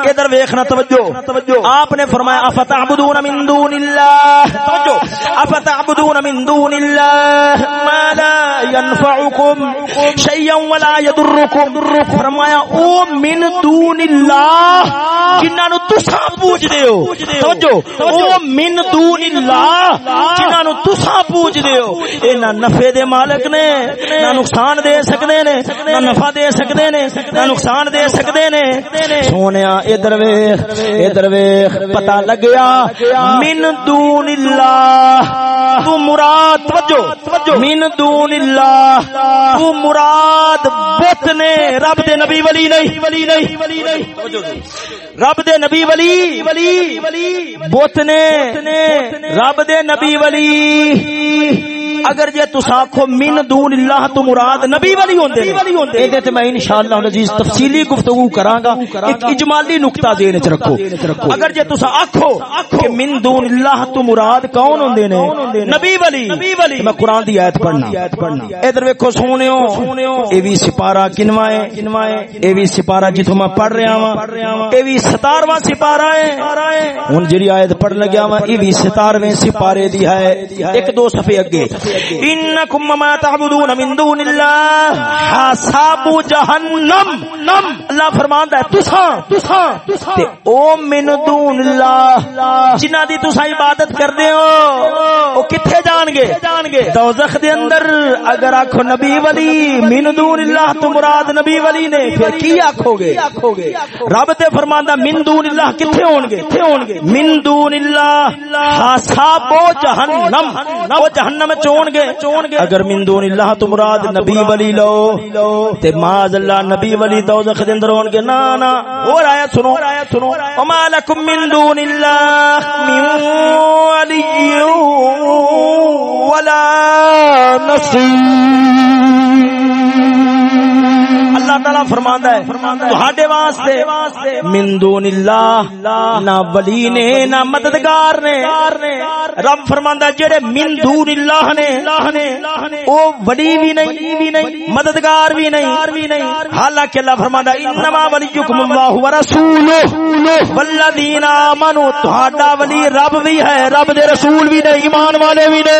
ادھر ویکھنا توجہ؟ آپ نے فرمایا افتعبدون من دون اللہ۔ توجہ افتعبدون من دون اللہ۔ ما لا ينفعكم شيئا ولا يضركم فرمایا او من دون اللہ جنہاں نو تساں پوچھ دیو من دون اللہ جنہاں نو تساں پوچھ دیو اے نہ نفع دے مالک نے نہ نقصان دے سکدے نے نہ نفع دے سکدے نے نہ نقصان دے سکدے نے سونیا ادھر ویکھ ادھر ویکھ پتہ لگیا من دون اللہ تو مراد توجہ من دون اللہ، تو مراد بت نے رب دے نبی ولی نہیں۔ ولی نہیں نہیں رب دے نبی ولی ولی، بت نے رب دے نبی ولی۔ اگر جے تسا آکھو من دون اللہ تو مراد نبی ولی ہوندے اے تے میں انشاءاللہ العزیز تفصیلی گفتگو کراں گا ایک اجمالی نقطہ ذہن وچ رکھو۔ اگر جے تسا آکھو کہ من دون اللہ تو مراد کون ہوندے نے؟ نبی ولی۔ میں قرآن دی ایت پڑھنا۔ ادھر ویکھو سونیو اے وی سپارہ کنواں ہے۔ اے وی سپارہ جتھوں میں پڑھ رہا ہاں۔ اے وی 17واں سپارہ ہے ہن جڑی ایت پڑھ لگیا وا اے وی 17ویں سپارے دی ہے۔ ایک دو صفحے اگے۔ انکم ما تعبدون من دون اللہ حساب جہنم اللہ فرماندا ہے تساں تساں تے او من دون اللہ. جنہاں دی تساں عبادت کردے ہو او کتھے جان گے؟ جان گے؟ دوزخ دے اندر اگر آکھو نبی ولی من دون اللہ تو مراد نبی ولی نے پھر کی آکھو گے؟ رب تے فرماندا من دون اللہ کتھے ہون گے؟ کتھے ہون گے؟ من دون اللہ. حساب جہنم. او جہنم چون گے چون گے اگر من دون اللہ تو مراد نبی ولی لو تے ماذ اللہ نبی ولی دوزخ دے اندر ہون گے۔ نا نا اور آیت سنو۔ وما لکم من دون اللہ من ولی ولا نصیر۔ اللہ تعالی فرماندا ہے، تہاڈے واسطے من دون اللہ، نہ ولی نے، نہ مددگار نے، رب فرماندا ہے، جڑے من دون اللہ نے، او ولی بھی نہیں نہیں مددگار بھی نہیں، حالانکہ اللہ فرماندا ہے، انما ولیکم اللہ ورسولہ والذین آمنوا، تہاڈا ولی رب بھی ہے، رب دے رسول بھی نے، ایمان والے بھی نے۔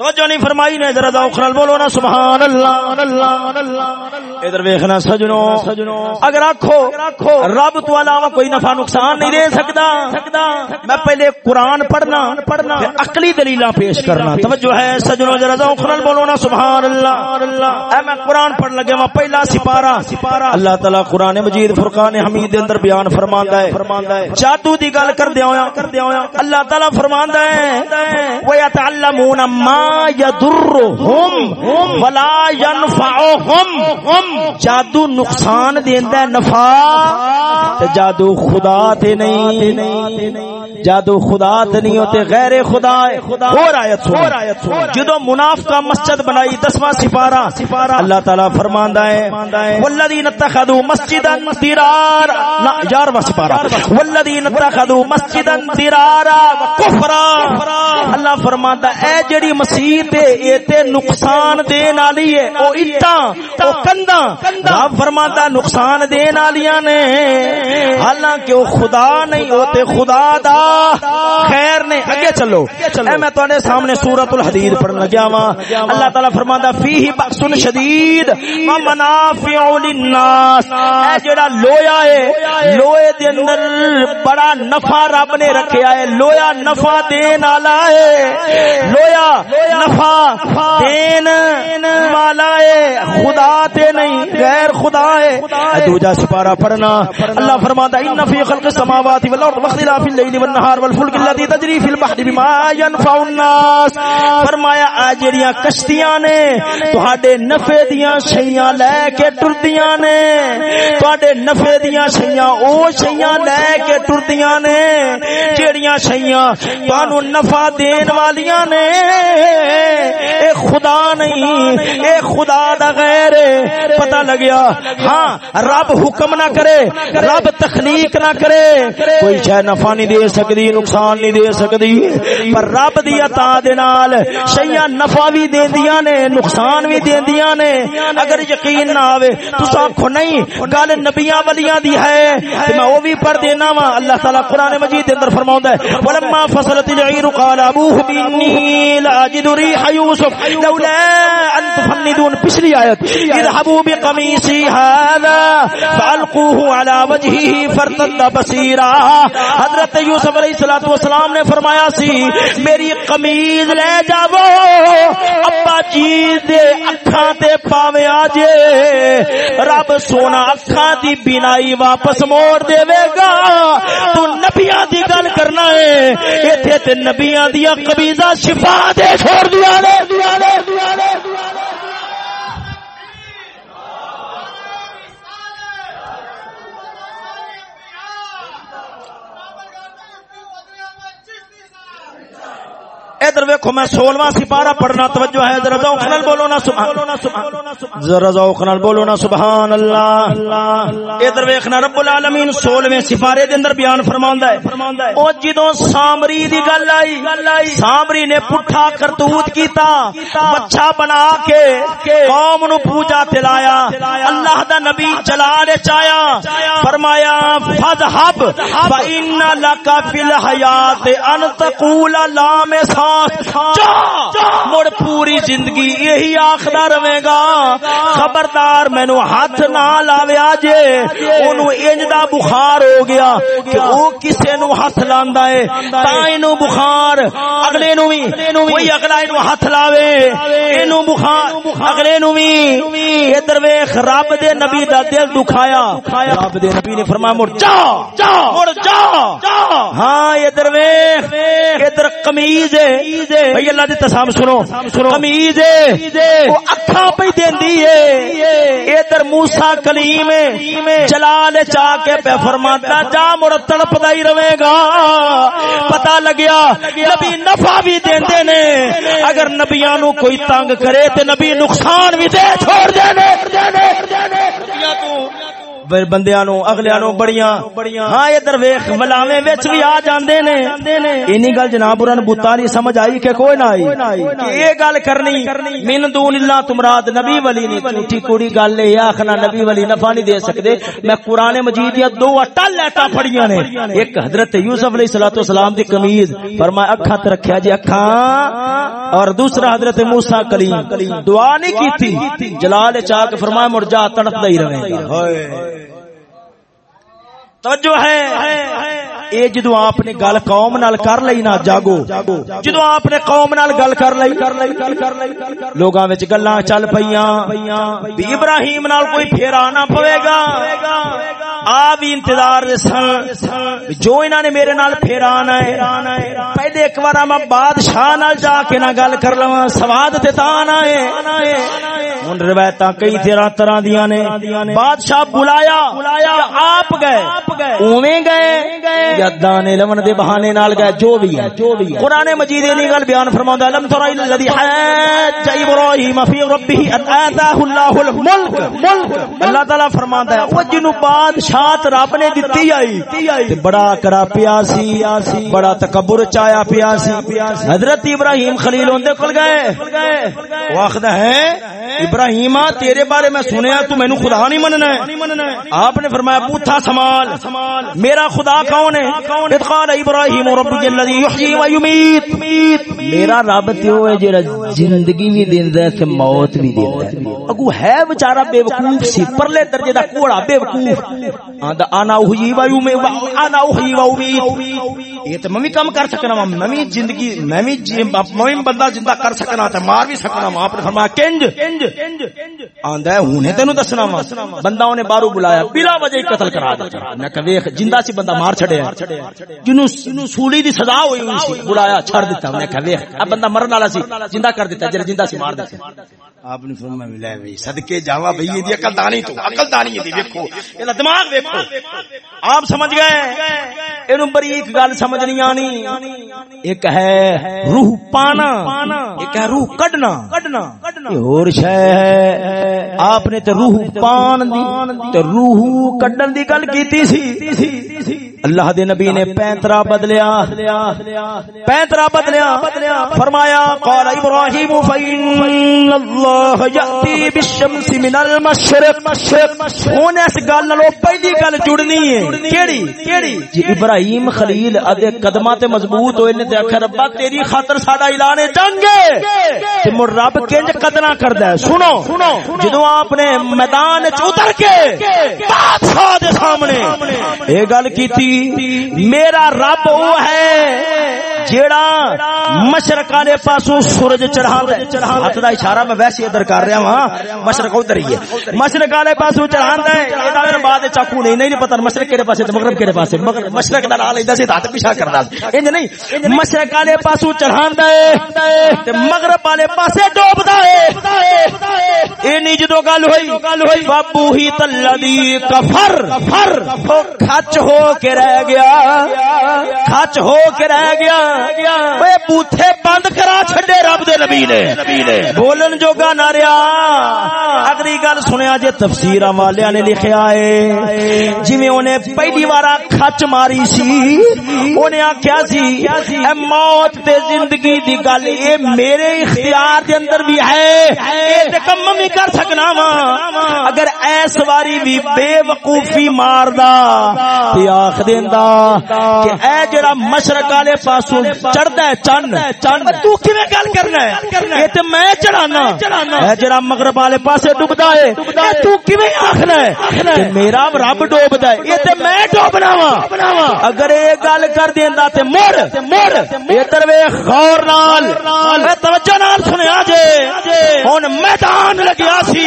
توجہ نہیں فرمائی نے، ذرا ذوق نال بولو نا سبحان اللہ اللہ ادھر دیکھنا سجنوں سجنوں اگر آکھو، رب تو علاوہ کوئی نفع نقصان نہیں دے سکتا۔ میں پہلے قرآن پڑھنا پڑھنا عقلی دلیلاں پیش کرنا۔ توجہ ہے سجنوں، ذرا ذوق نال بولو نا سبحان اللہ اے میں قرآن پڑھ لگے میں پہلا سپارہ۔ سپارہ اللہ تعالی قرآن مجید، فرقان حمید دے اندر بیان فرماندا ہے۔ فرماندا ہے جادو دی گل کر دیاں کر دیاں اللہ تعالی فرماندا ہے۔ وَيَتَعَلَّمُونَ مَا يَدُرُّهُمْ وَلَا يَنْفَعُهُمْ جادو نقصان دیندا ہے، نفع تے جادو خدا تے نہیں. جادو خدا تے نہیں ہوتے غیر خدا اور آیت سن جدو منافقہ مسجد بنائی، دسواں سپارہ. اللہ تعالی فرماندا ہے والذین اتخذوا مسجدا ضرارا نا گیارہواں سپارہ. والذین اتخذوا مسجدا ضرارا وکفرا اللہ فرماندا اے جڑی مسجد مسیح تے اے نقصان دین والی ہے۔ او اٹاں، او کندا رب فرماتا نقصان دین والیاں نے۔ حالانکہ او خدا نہیں، او خدا دا خیر نے۔ اگے چلو۔ اے میں تواڈے سامنے سورۃ الحدید پڑھن لگا وا اللہ تعالی فرماتا فیہ بخس شدید۔ و منافع للناس۔ اے جڑا لویا ہے لوہے دے اندر بڑا نفع رب نے رکھیا ہے۔ لویا نفع دین والا ہے۔ لویا نفع، دین والا ہے خدا تے نہیں، غیر خدا ہے۔ دوجا سپارہ پڑھنا۔ اللہ فرماتا ان فی خلق السماوات والارض واختلاف الليل والنهار والفلك التي تجري في البحر بما ينفع الناس فرمایا اے جڑیاں کشتیاں نے، تہاڈے نفع دیاں شیاں لے کے ٹردیاں نے۔ تواڈے نفع دیاں شیاں او شیاں لے کے ٹردیاں نے جیڑیاں شیاں تانوں نفع دین والیاں نے اے خدا نہیں اے خدا دا غیر پتہ لگیا ہاں رب حکم نہ کرے رب تخلیق نہ کرے کوئی شے نفع نہیں دے سکدی نقصان نہیں دے سکدی پر رب دی عطا دے نال شیاں نفع بھی دیندیاں نے نقصان بھی دیندیاں نے اگر یقین نہ آوے تسا آکھو نہیں گل نبیاں ولیاں دی ہے تے میں او بھی پڑھ دینا وا اللہ تعالی قران مجید دے اندر فرماوندا ہے، ولما فصلت العير قال ابوه بني لا اجد ريح يوسف۔ لولا ان تفندون پچھلی ایت اذهبوا بقميصي هذا فالقوه على وجهه فرتد بصيرا۔ حضرت یوسف علیہ الصلوۃ والسلام نے فرمایا سی، میری قمیض لے جاؤ، ابا جی دے اکھاں تے پاوے اجے رب سونا اکھاں دی بینائی واپس موڑ دے گا تو نبیاں دی گل کرنا ہے۔ ایتھے تے نبیاں دی قمیضاں شفا دے چھوڑ دیا نے۔ ادھر ویکھو میں 16واں سپارہ پڑھنا توجہ ہے ذرا ذوق نال بولو نا سبحان ذرا ذوق نال بولو نا سبحان اللہ۔ ادھر ویکھنا رب العالمین 16ویں سپارے دے اندر بیان فرماوندا ہے۔ او جدوں سامری دی گل آئی سامری نے پٹھا کرتوت کیتا بچہ بنا کے قوم نو پوجا تلایا اللہ دا نبی جلال چایا فرمایا فذهب فإن لك في الحیات ان تقول لا مسا۔ مڑ پوری زندگی یہی آخدا رہے گا خبردار مینو ہاتھ نہ لاویا جے۔ اونوں انج دا بخار ہو گیا کہ او کسے نو ہاتھ لاندا ہے تا اینو بخار اگلے نو وی کوئی اگلا اینو ہاتھ لاوے۔ اینو بخار اگلے نو وی۔ ادھر ویکھ رب دے نبی دا دل دکھایا۔ رب دے نبی نے فرمایا مڑ جا! مڑ جا! ہاں ادھر ویکھ ادھر قمیض ہے۔ بھائی اللہ تسام سنو۔ قمیض اکھاں پہ دیندی ہے۔ ادھر موسی کلیم جلال چا کے پہ فرماتا جا مڑ تڑپدا ہی رہے گا۔ پتہ لگیا نبی نفع بھی دیندے نے۔ اگر نبیاں نو کوئی تنگ کرے تے نبی نقصان بھی دے چھوڑ دے نے۔ بندیاں نو اگلیاں نو بڑیاں ہاں ادھر ویکھ ملاویں وچ بھی آ جاندے نے۔ اینی گل جناب رن بوتا نہیں سمجھ آئی کہ کوئی نہ آئی۔ کہ اے گل کرنی، من دون اللہ تمراد نبی ولی نہیں جھوٹی کوڑی گل اے آکھنا نبی ولی نفع نہیں دے سکدے۔ میں قران مجید دی دو اٹل لیٹا پڑھیاں نے۔ ایک حضرت یوسف علیہ الصلوۃ والسلام دی قمیض فرمایا اکھاں تے رکھیا جی اکھاں۔ اور دوسرا حضرت موسی کلیم، دعا نہیں کیتی۔ جلال چاک فرمایا مر جا تڑپدا ہی رہے۔ گا توجہ ہے۔ اے جدو آپ نے گل قوم نال کر لئی نا، جاگو۔ جدو آپ نے قوم نال گل کر لئی، لوگاں وچ گلاں چل پیاں بھی ابراہیم نال کوئی پھیرا نہ پوے گا۔ آ بھی انتظار سن جو انہاں نے میرے نال پھیرانا ہے، پہلے ایک بار میں بادشاہ نال جا کے نہ گل کر لواں، سواد تے تاں نہ ہے۔ ہن روایتاں کئی طرح طرح دیاں نے۔ بادشاہ بلایا آپ گئے، اوویں گئے۔ یا دانے لمن دے بہانے نال گئے، جو بھی ہے۔ قرآن مجید نے گل بیان فرماوندا لم تر الذی حج ابراہیم فی ربہ ان آتاہ اللہ الملک؟ اللہ تعالی فرماندا ہے او جنوں بادشاہت رب نے دتی آئی۔ تے بڑا کرا پیا سی، بڑا تکبر چایا پیا سی۔ حضرت ابراہیم خلیل اون دے کول گئے۔ وہ ہے، ابراہیم، تیرے بارے میں سنیا، تو مینوں خدا نہیں مننا ہے۔ آپ نے فرمایا، پوتھا سمال۔ میرا خدا کون ہے؟ اتقال ابراہیم ربی الذی یحیی و یمیت۔ میرا رب تے او ہے جڑا زندگی بھی دیندا ہے تے موت بھی دیندا ہے۔ اگو ہے بیچارہ بے وقوف سی، پرلے درجے دا کوڑا بے وقوف آندا انا احیی و یوم انا احیی و امید یہ تے میں بھی کم کر سکنا وا، میں بھی زندگی، میں بھی جی، میں بندہ زندہ کر سکنا تے مار بھی سکنا وا۔ آپ نے فرمایا، کنج، آندا ہے ہنے تینو دسنا وا۔ بندہ اونے بارو بلایا، بلا وجہ قتل کرا دتا۔ میں کہ ویکھ زندہ سی بندہ مار چھڑیا۔ جنوں سولی دی سزا ہوئی ہوئی سی بلایا چھڑ دتا میں اب بندہ مرن والا سی زندہ کر دیتا جڑا زندہ سی مار دتا آپ نے فرمایا لے بھائی، صدقے جاواں بھئی یہ دی عقل دانی تو عقل دانی دی ویکھو یہ دماغ ویکھو آپ سمجھ گئے؟ اینو بریک گل سمجھ نہیں آنی۔ ایک ہے روح پانا، ایک ہے روح کڈنا۔ کڈنا اور شے ہے۔ آپ نے تے روح پان دی، تے روح کڈن دی گل کیتی سی۔ اللہ دے نبی نے پینترا بدلیا۔ پینترا بدلیا۔ فرمایا، قال ابراہیم فین اللہ اللہ یاتی بالشمس من المشرق. ہن اس گل نال پہلی گل جڑنی ہے. کیڑی؟ کیڑی؟ جی ابراہیم خلیل ادے قدماں تے مضبوط ہوئے نے تے آکھیا ربا تیری خاطر ساڈا اعلان جنگ ہے. تے مر رب کنج قدرا کردا ہے. سنو. جدوں آپ نے میدان وچ اتر کے بادشاہ دے سامنے اے گل کیتی، میرا رب وہ ہے جیڑا مشرق والے پاسوں سورج چڑھا ہاتھ دا اشارہ میں ویسے ادھر کر رہا ہاں مشرق ادھر ہی ہے۔ مشرق والے پاسوں چڑھا ہے بعد چاقو نہیں نہیں پتا مشرق کہڑے پاسے مغرب کہڑے پاسے۔ مشرق دا نال ایندا سی ہاتھ پیچھا کردا انج نہیں مشرق والے پاسوں چڑھاندا ہے تے مغرب والے پاسے ڈوبدا ہے۔ اے نہیں جدو گل ہوئی گل ہوئی بابو ہی تلذی کفر کفر کھچ ہو کے رہ گیا۔ کھچ ہو کے رہ گیا۔ اے بوتھے بند کرا چھڈے رب دے نبی نے بولن جوگا نہ رہیا اگلی گل سنیا جے تفسیر والیاں نے لکھیا ہے جویں اونے پہلی وارا کھچ ماری سی اونے آکھیا سی اے موت تے زندگی دی گل اے میرے اختیار دے اندر بھی ہے اے تے کم میں کر سکنا وا اگر ایس واری بھی بے وقوفی ماردا تے آکھ دیندا کہ اے جڑا مشرق والے پاسوں چڑھدا ہے چن چن۔ تو کیویں گل کرنا ہے؟ اے تے میں چڑھانا۔ اے جڑا مغرب والے پاسے ڈوبدا ہے اے تو کیویں آکھنا ہے؟ میرا رب ڈوبدا ہے اے تے میں ڈوبنا وا۔ اگر اے گل کر دیندا تے مڑ مڑ ادھر ویکھ غور نال۔ اے توجہ نال سنیا جے۔ ہن میدان لگیا سی۔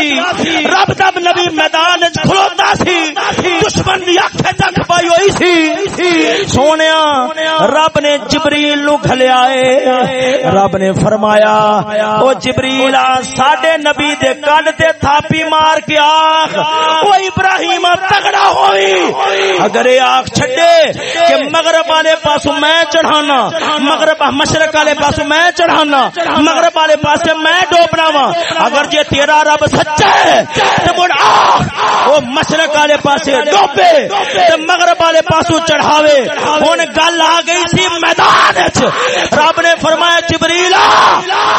رب تب نبی میدان وچ کھلوتا سی۔ دشمن دی اکھ تک پائی ہوئی سی۔ سونیا رب نے جبریل نو گھلیا اے۔ رب نے فرمایا، او جبریل، ساڈے نبی دے کن تے تھاپی مار کے آکھ او ابراہیم تگڑا ہوئی۔ اگر اے آکھ چھڈے کہ مغرب والے پاسوں میں چڑھانا، مغرب مشرق والے پاسوں میں چڑھانا، مغرب والے پاسے میں ڈوبنا وا اگر جے تیرا رب سچا ہے، تے مڑ آ او مشرق والے پاسے ڈوبے، تے مغرب والے پاسوں چڑھاوے۔ ہن گل آ گئی سی میدان۔ وچ رب نے فرمایا، جبریل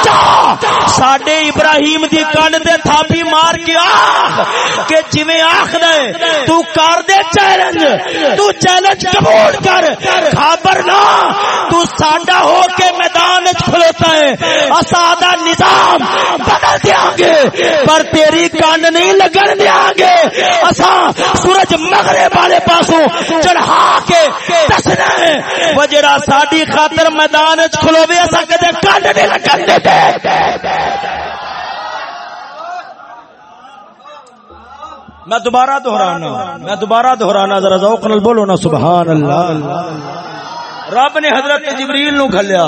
جا۔ ساڈے ابراہیم دی کن تے تھاپی مار کے آ۔ کہ جویں آکھ دے تو کر دے چیلنج۔ تو چیلنج قبول کر۔ خبر نہ تو ساڈا ہو کے میدان وچ کھلوتا ہے۔ اسادا نظام بدل دیاں گے۔ پر تیری کان نہیں لگن دیاں گے۔ اساں سورج مغرب والے پاسوں چڑھا کے دسنا ہے۔ وہ جڑا ساڈی خاطر میدان وچ کھلوے اساں کدے کان نہیں لگن دے میں دوبارہ دہرانا، میں دوبارہ دہرانا، ذرا ذوق نال بولو نا سبحان اللہ رب نے حضرت جبریل نو گھلیا۔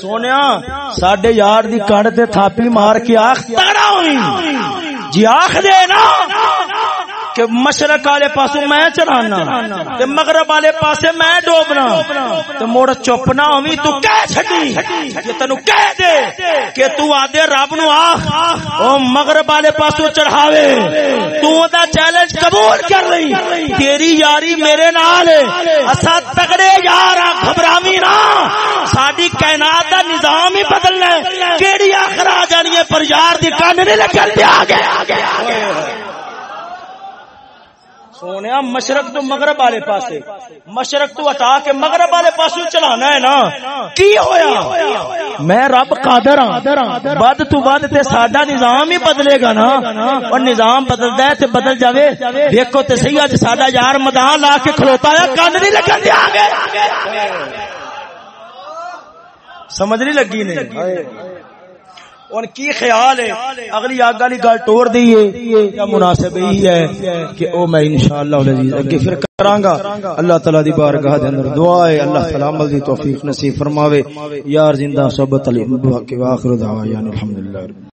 سونیا، ساڈے یار دی کنڈ تے تھاپی مار کے آخ، تڑا ہوئی۔ جی آخ دے نا۔ کہ مشرق والے پاسو میں چڑھانا تے مغرب والے پاسے میں ڈوبنا تے مڑ چپ نہ ہووی تو کہہ چھڈی کہ تینو کہہ دے کہ تو آدے رب نو آخ او مغرب والے پاسو چڑھاوے۔ تو دا چیلنج قبول کر لئی۔ تیری یاری میرے نال اسا تگڑے یار گھبراوی نہ۔ ساڈی کائنات دا نظام ہی بدلنا ہے۔ کیڑی آخر آ جانی ہے؟ پر یار دی کان نہیں لگن دے آ گیا۔ سونے، مشرق تو مغرب والے پاسے۔ مشرق تو ہٹا کے مغرب والے پاسے چلانا ہے نا۔ کی ہویا؟ میں رب قادر ہاں۔ بد تو بد تے ساڈا نظام ہی بدلے گا نا۔ اور نظام بدلدا ہے تے بدل جاوے۔ دیکھو تے صحیح اج ساڈا یار میدان لا کے کھلوتا ہے۔ کان نہیں لگن دیا گے سمجھ نہیں لگی نہیں۔ ان کی خیال ہے؟ اگلی آگ والی گل توڑ دیے یا مناسب ہی ہے کہ او میں انشاءاللہ العزیز اگے پھر کراں گا۔ اللہ تعالی دی بارگاہ دے اندر دعا ہے۔ اللہ تعالی عمل دی توفیق نصیب فرماوے۔ یار زندہ صحبت علی کے اخر دعوانا الحمدللہ